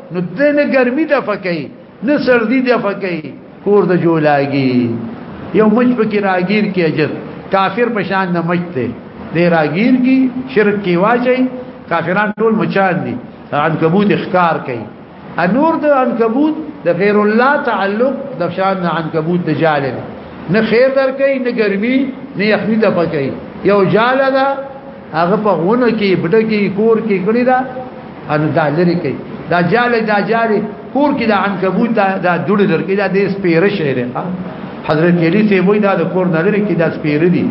نو دنه ګرمي د فکې نه سردی د فکې کور د جولاګي یو مچ پکې راګیر کې اجر کافر پشان نه مچ ته دی راګیر کی شرک کی واچي کافران ټول مچان دي عنکبوت اخکار کوي انور د عنکبوت د غیر الله تعلق د شان عنکبوت د جالب نه خیر در کوي نه ګرمي نه یخني د پکې یو جاله ده هغه په غونو کې بډګي کور کې کړی دا ان دا لري کوي دا جاله دا جاله کور کې دا عنکبوت دا دا جوړ درکې دا د سپیره شعر ها حضرت علی سی وای دا د کور نه لري کې دا سپیره دي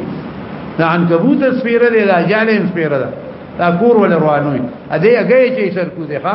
دا عنکبوت سپیره دی دا جاله سپیره ده دا کور ول روانوي ا دې هغه چې سر کو دي ها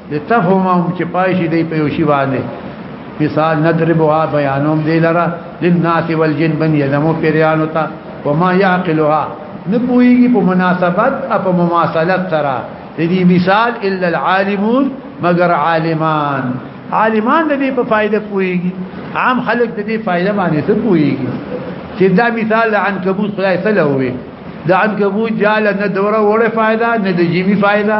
لتفهمهم چې پای شي دی په یو شی باندې مثال ندربها بیانوم دی لرا للناس والجن بن یدمو پیرانو تا وما يعقلها نپویږي په مناسبت او په مماثلت سره دې مثال الا العالمون مگر عالمان عالمان دې په فائدہ پویږي عام خلک دې فائدہ باندې څه پویږي چې دا مثال عنکبوت خدای سره وي د عنکبوت جاله نه دوره وړه فائدہ نه د جیمی فائدہ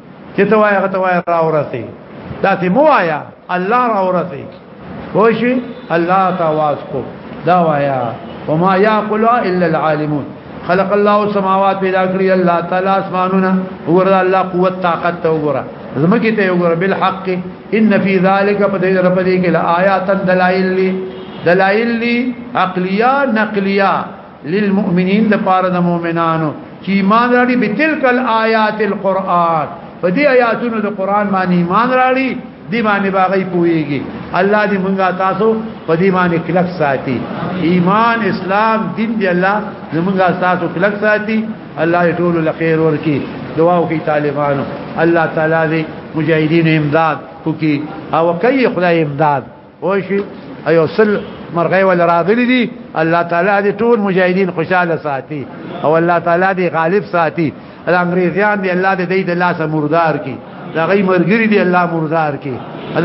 چې ته وایې هغه ته وایې را ورسې دا ته مو وایا الله را ورسې وشي الله تواس کو دا وایا وما يعقل الا العالمون خلق الله السماوات پیدا کړی الله تعالی اسمانونه وګوره الله قوت طاقت ته وګوره زمکه ته وګوره بالحق ان في ذلك فدې رب دې کې آیات دلائل دلائل عقلیه نقلیه للمؤمنین د پاره د مؤمنانو چې ایمان راړي به تلک الایات القرآن په دې آیاتونو د قرآن باندې ایمان راړي دی باندې باغی پويږي الله دې مونږه تاسو په دې باندې کلک ساتي ایمان اسلام دین دی الله دې مونږه تاسو کلک ساتي الله دې ټول لخير ورکی دعا وکي طالبانو الله تعالی دې مجاهدین امداد کوي او کوي خدای امداد وشي ايو سل مرغي ول راغلي دي الله تعالی دې ټول مجاهدين خوشاله ساتي او الله تعالی دې غالب ساتي دا انګريزيان دې الله دې دې الله سره مردار کی دا غي مرګري دې الله مردار کی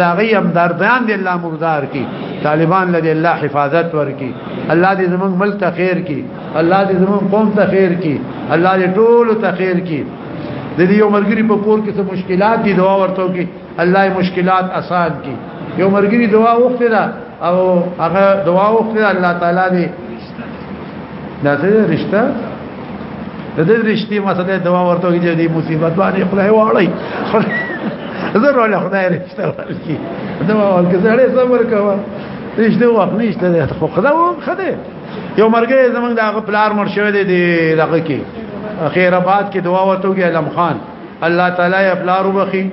دا غي هم دردان دې الله مردار کی طالبان لدې الله حفاظت ورکی الله دې زمون ملک ته خیر کی الله دې زمون قوم ته خیر کی الله دې ټول ته خیر کی د دې یو مرګري په کور کې څه مشکلات دي دوا ورته کې الله مشکلات آسان کی یو مرګری دعا وخت دا او هغه دعا وخت دا الله تعالی دی دا څه رشتہ د دې رشتي مسله دوا ورته کې دې مصیبت باندې خدای واړی زه له خدای رشتہ ورکی دوا ورکه زړه صبر کوه رشتہ وقنيشته ده خو خدای و خدای یو مرګه زمنګ دا پلار مرشوي دي دغه کې خیر آباد کې دوا ورته کې علم خان الله تعالی یې پلار وبخي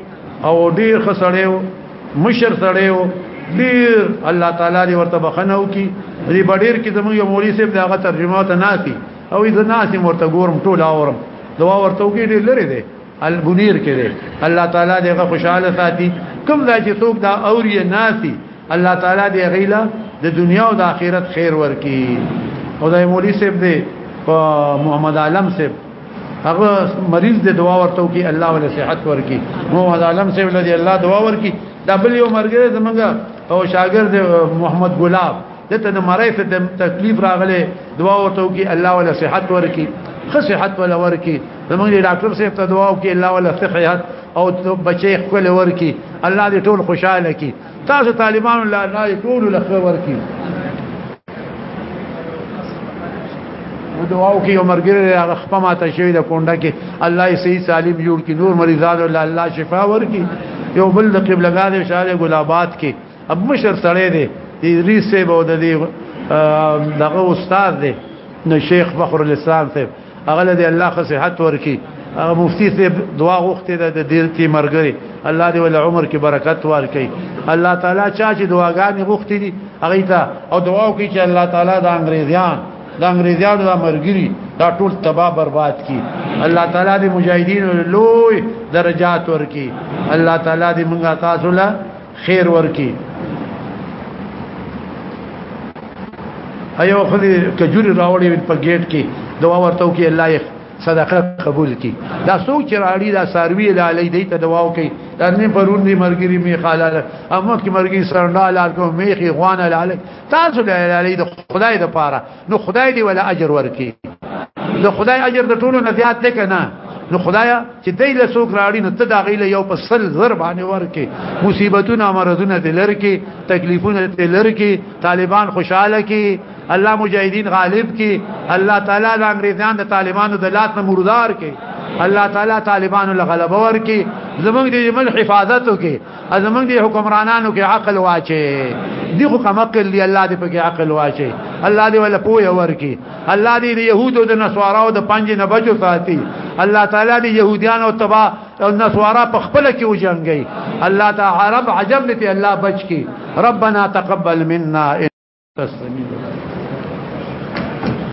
او ډیر خسړیو مشر سړیو ډیر الله تعالی دې ورته بخنه وکي دې بډیر کې زموږ یو مولوی صاحب دغه ترجمه ته ناسي او دې ناسي مرته ګورم ټول اورم دوا ورته وکي ډیر لري دې الګنیر کې دې الله تعالی دې غو خوشاله ساتي کوم ځای چې څوک دا اوري ناسي الله تعالی دې غیلا د دنیا او د آخرت خیر ورکي او د مولوی صاحب دې محمد عالم صاحب هغه مریض د دعا ورته کی الله ول صحت ورکی محمد عالم سے ول دی الله دعا ورکی دا بل یو مرګره زمونږه او شاګرد محمد ګلاب دته د مړی ته تکلیف راغله دعا ورته کی الله ول صحت ورکی خ صحت ول ورکی زمونږ ډاکټر صاحب ته دعا وکي الله ول صحت او بچي خپل ورکی الله دې ټول خوشاله کی تاسو طالبانو لا نه ټول لخوا ورکی نو دعاو کې عمر ګره هغه خپه ماته شوی د کونډه کې الله یې صحیح سالم جوړ کې نور مریضانو الله الله شفا ورکی یو بل د قبله غاده شاله ګلابات کې اب مشر سړی دی ریس سے بوددی دغه استاد دی نو شیخ فخر الاسلام صاحب هغه له الله خو صحت ورکي هغه مفتی صاحب دعا غوښته ده د دې تی مرګري الله دې ول عمر کې برکت ورکړي الله تعالی چا چې دعاګانې غوښتې دي هغه ته او دعا وکړي چې الله تعالی د انګريزيان د انګريزيانو د مرګري دا ټول تباہ برباد کی الله تعالی دې مجاهدین لوی درجات ورکړي الله تعالی دې موږ تاسو له خیر ورکی ایو خلی کجوري راوړي په گیټ کې دوا ورته کې الله یې صدقه قبول کی دا څوک چې راړي دا ساروی لاله دی ته دوا کوي دا نه پرون دی مرګري می خالاله امو کې مرګي سرنده لاله می خي غوانه لاله تاسو لاله د خدای د پاره نو خدای دی ولا اجر ورکي نو خدای اجر د ټولو نه زیات دی کنه نو خدایا چې دای له سوک راړي نو ته دا غیله یو په سل زر باندې ورکه مصیبتونه مرزونه دې لرکه تکلیفونه دې لرکه طالبان خوشاله کی الله مجاهدین غالب کی الله تعالی د انګریزان د طالبانو د لات نه مردار کی الله تعالی طالبانو له غلبه ورکی زمونږ دې مل حفاظت وکي ازمن دي حکمرانانو کې عقل واچي دي خو کم عقل دي الله دې پکې عقل واچي الله دې ولا پوهه ورکي الله دې د يهودو د نسواراو د پنځه نه بچو ساتي الله تعالی دې يهوديان او تبا او نسوارا په خپل کې وجنګي الله تعالی عرب عجب دې الله بچ کی ربنا تقبل منا تسلیم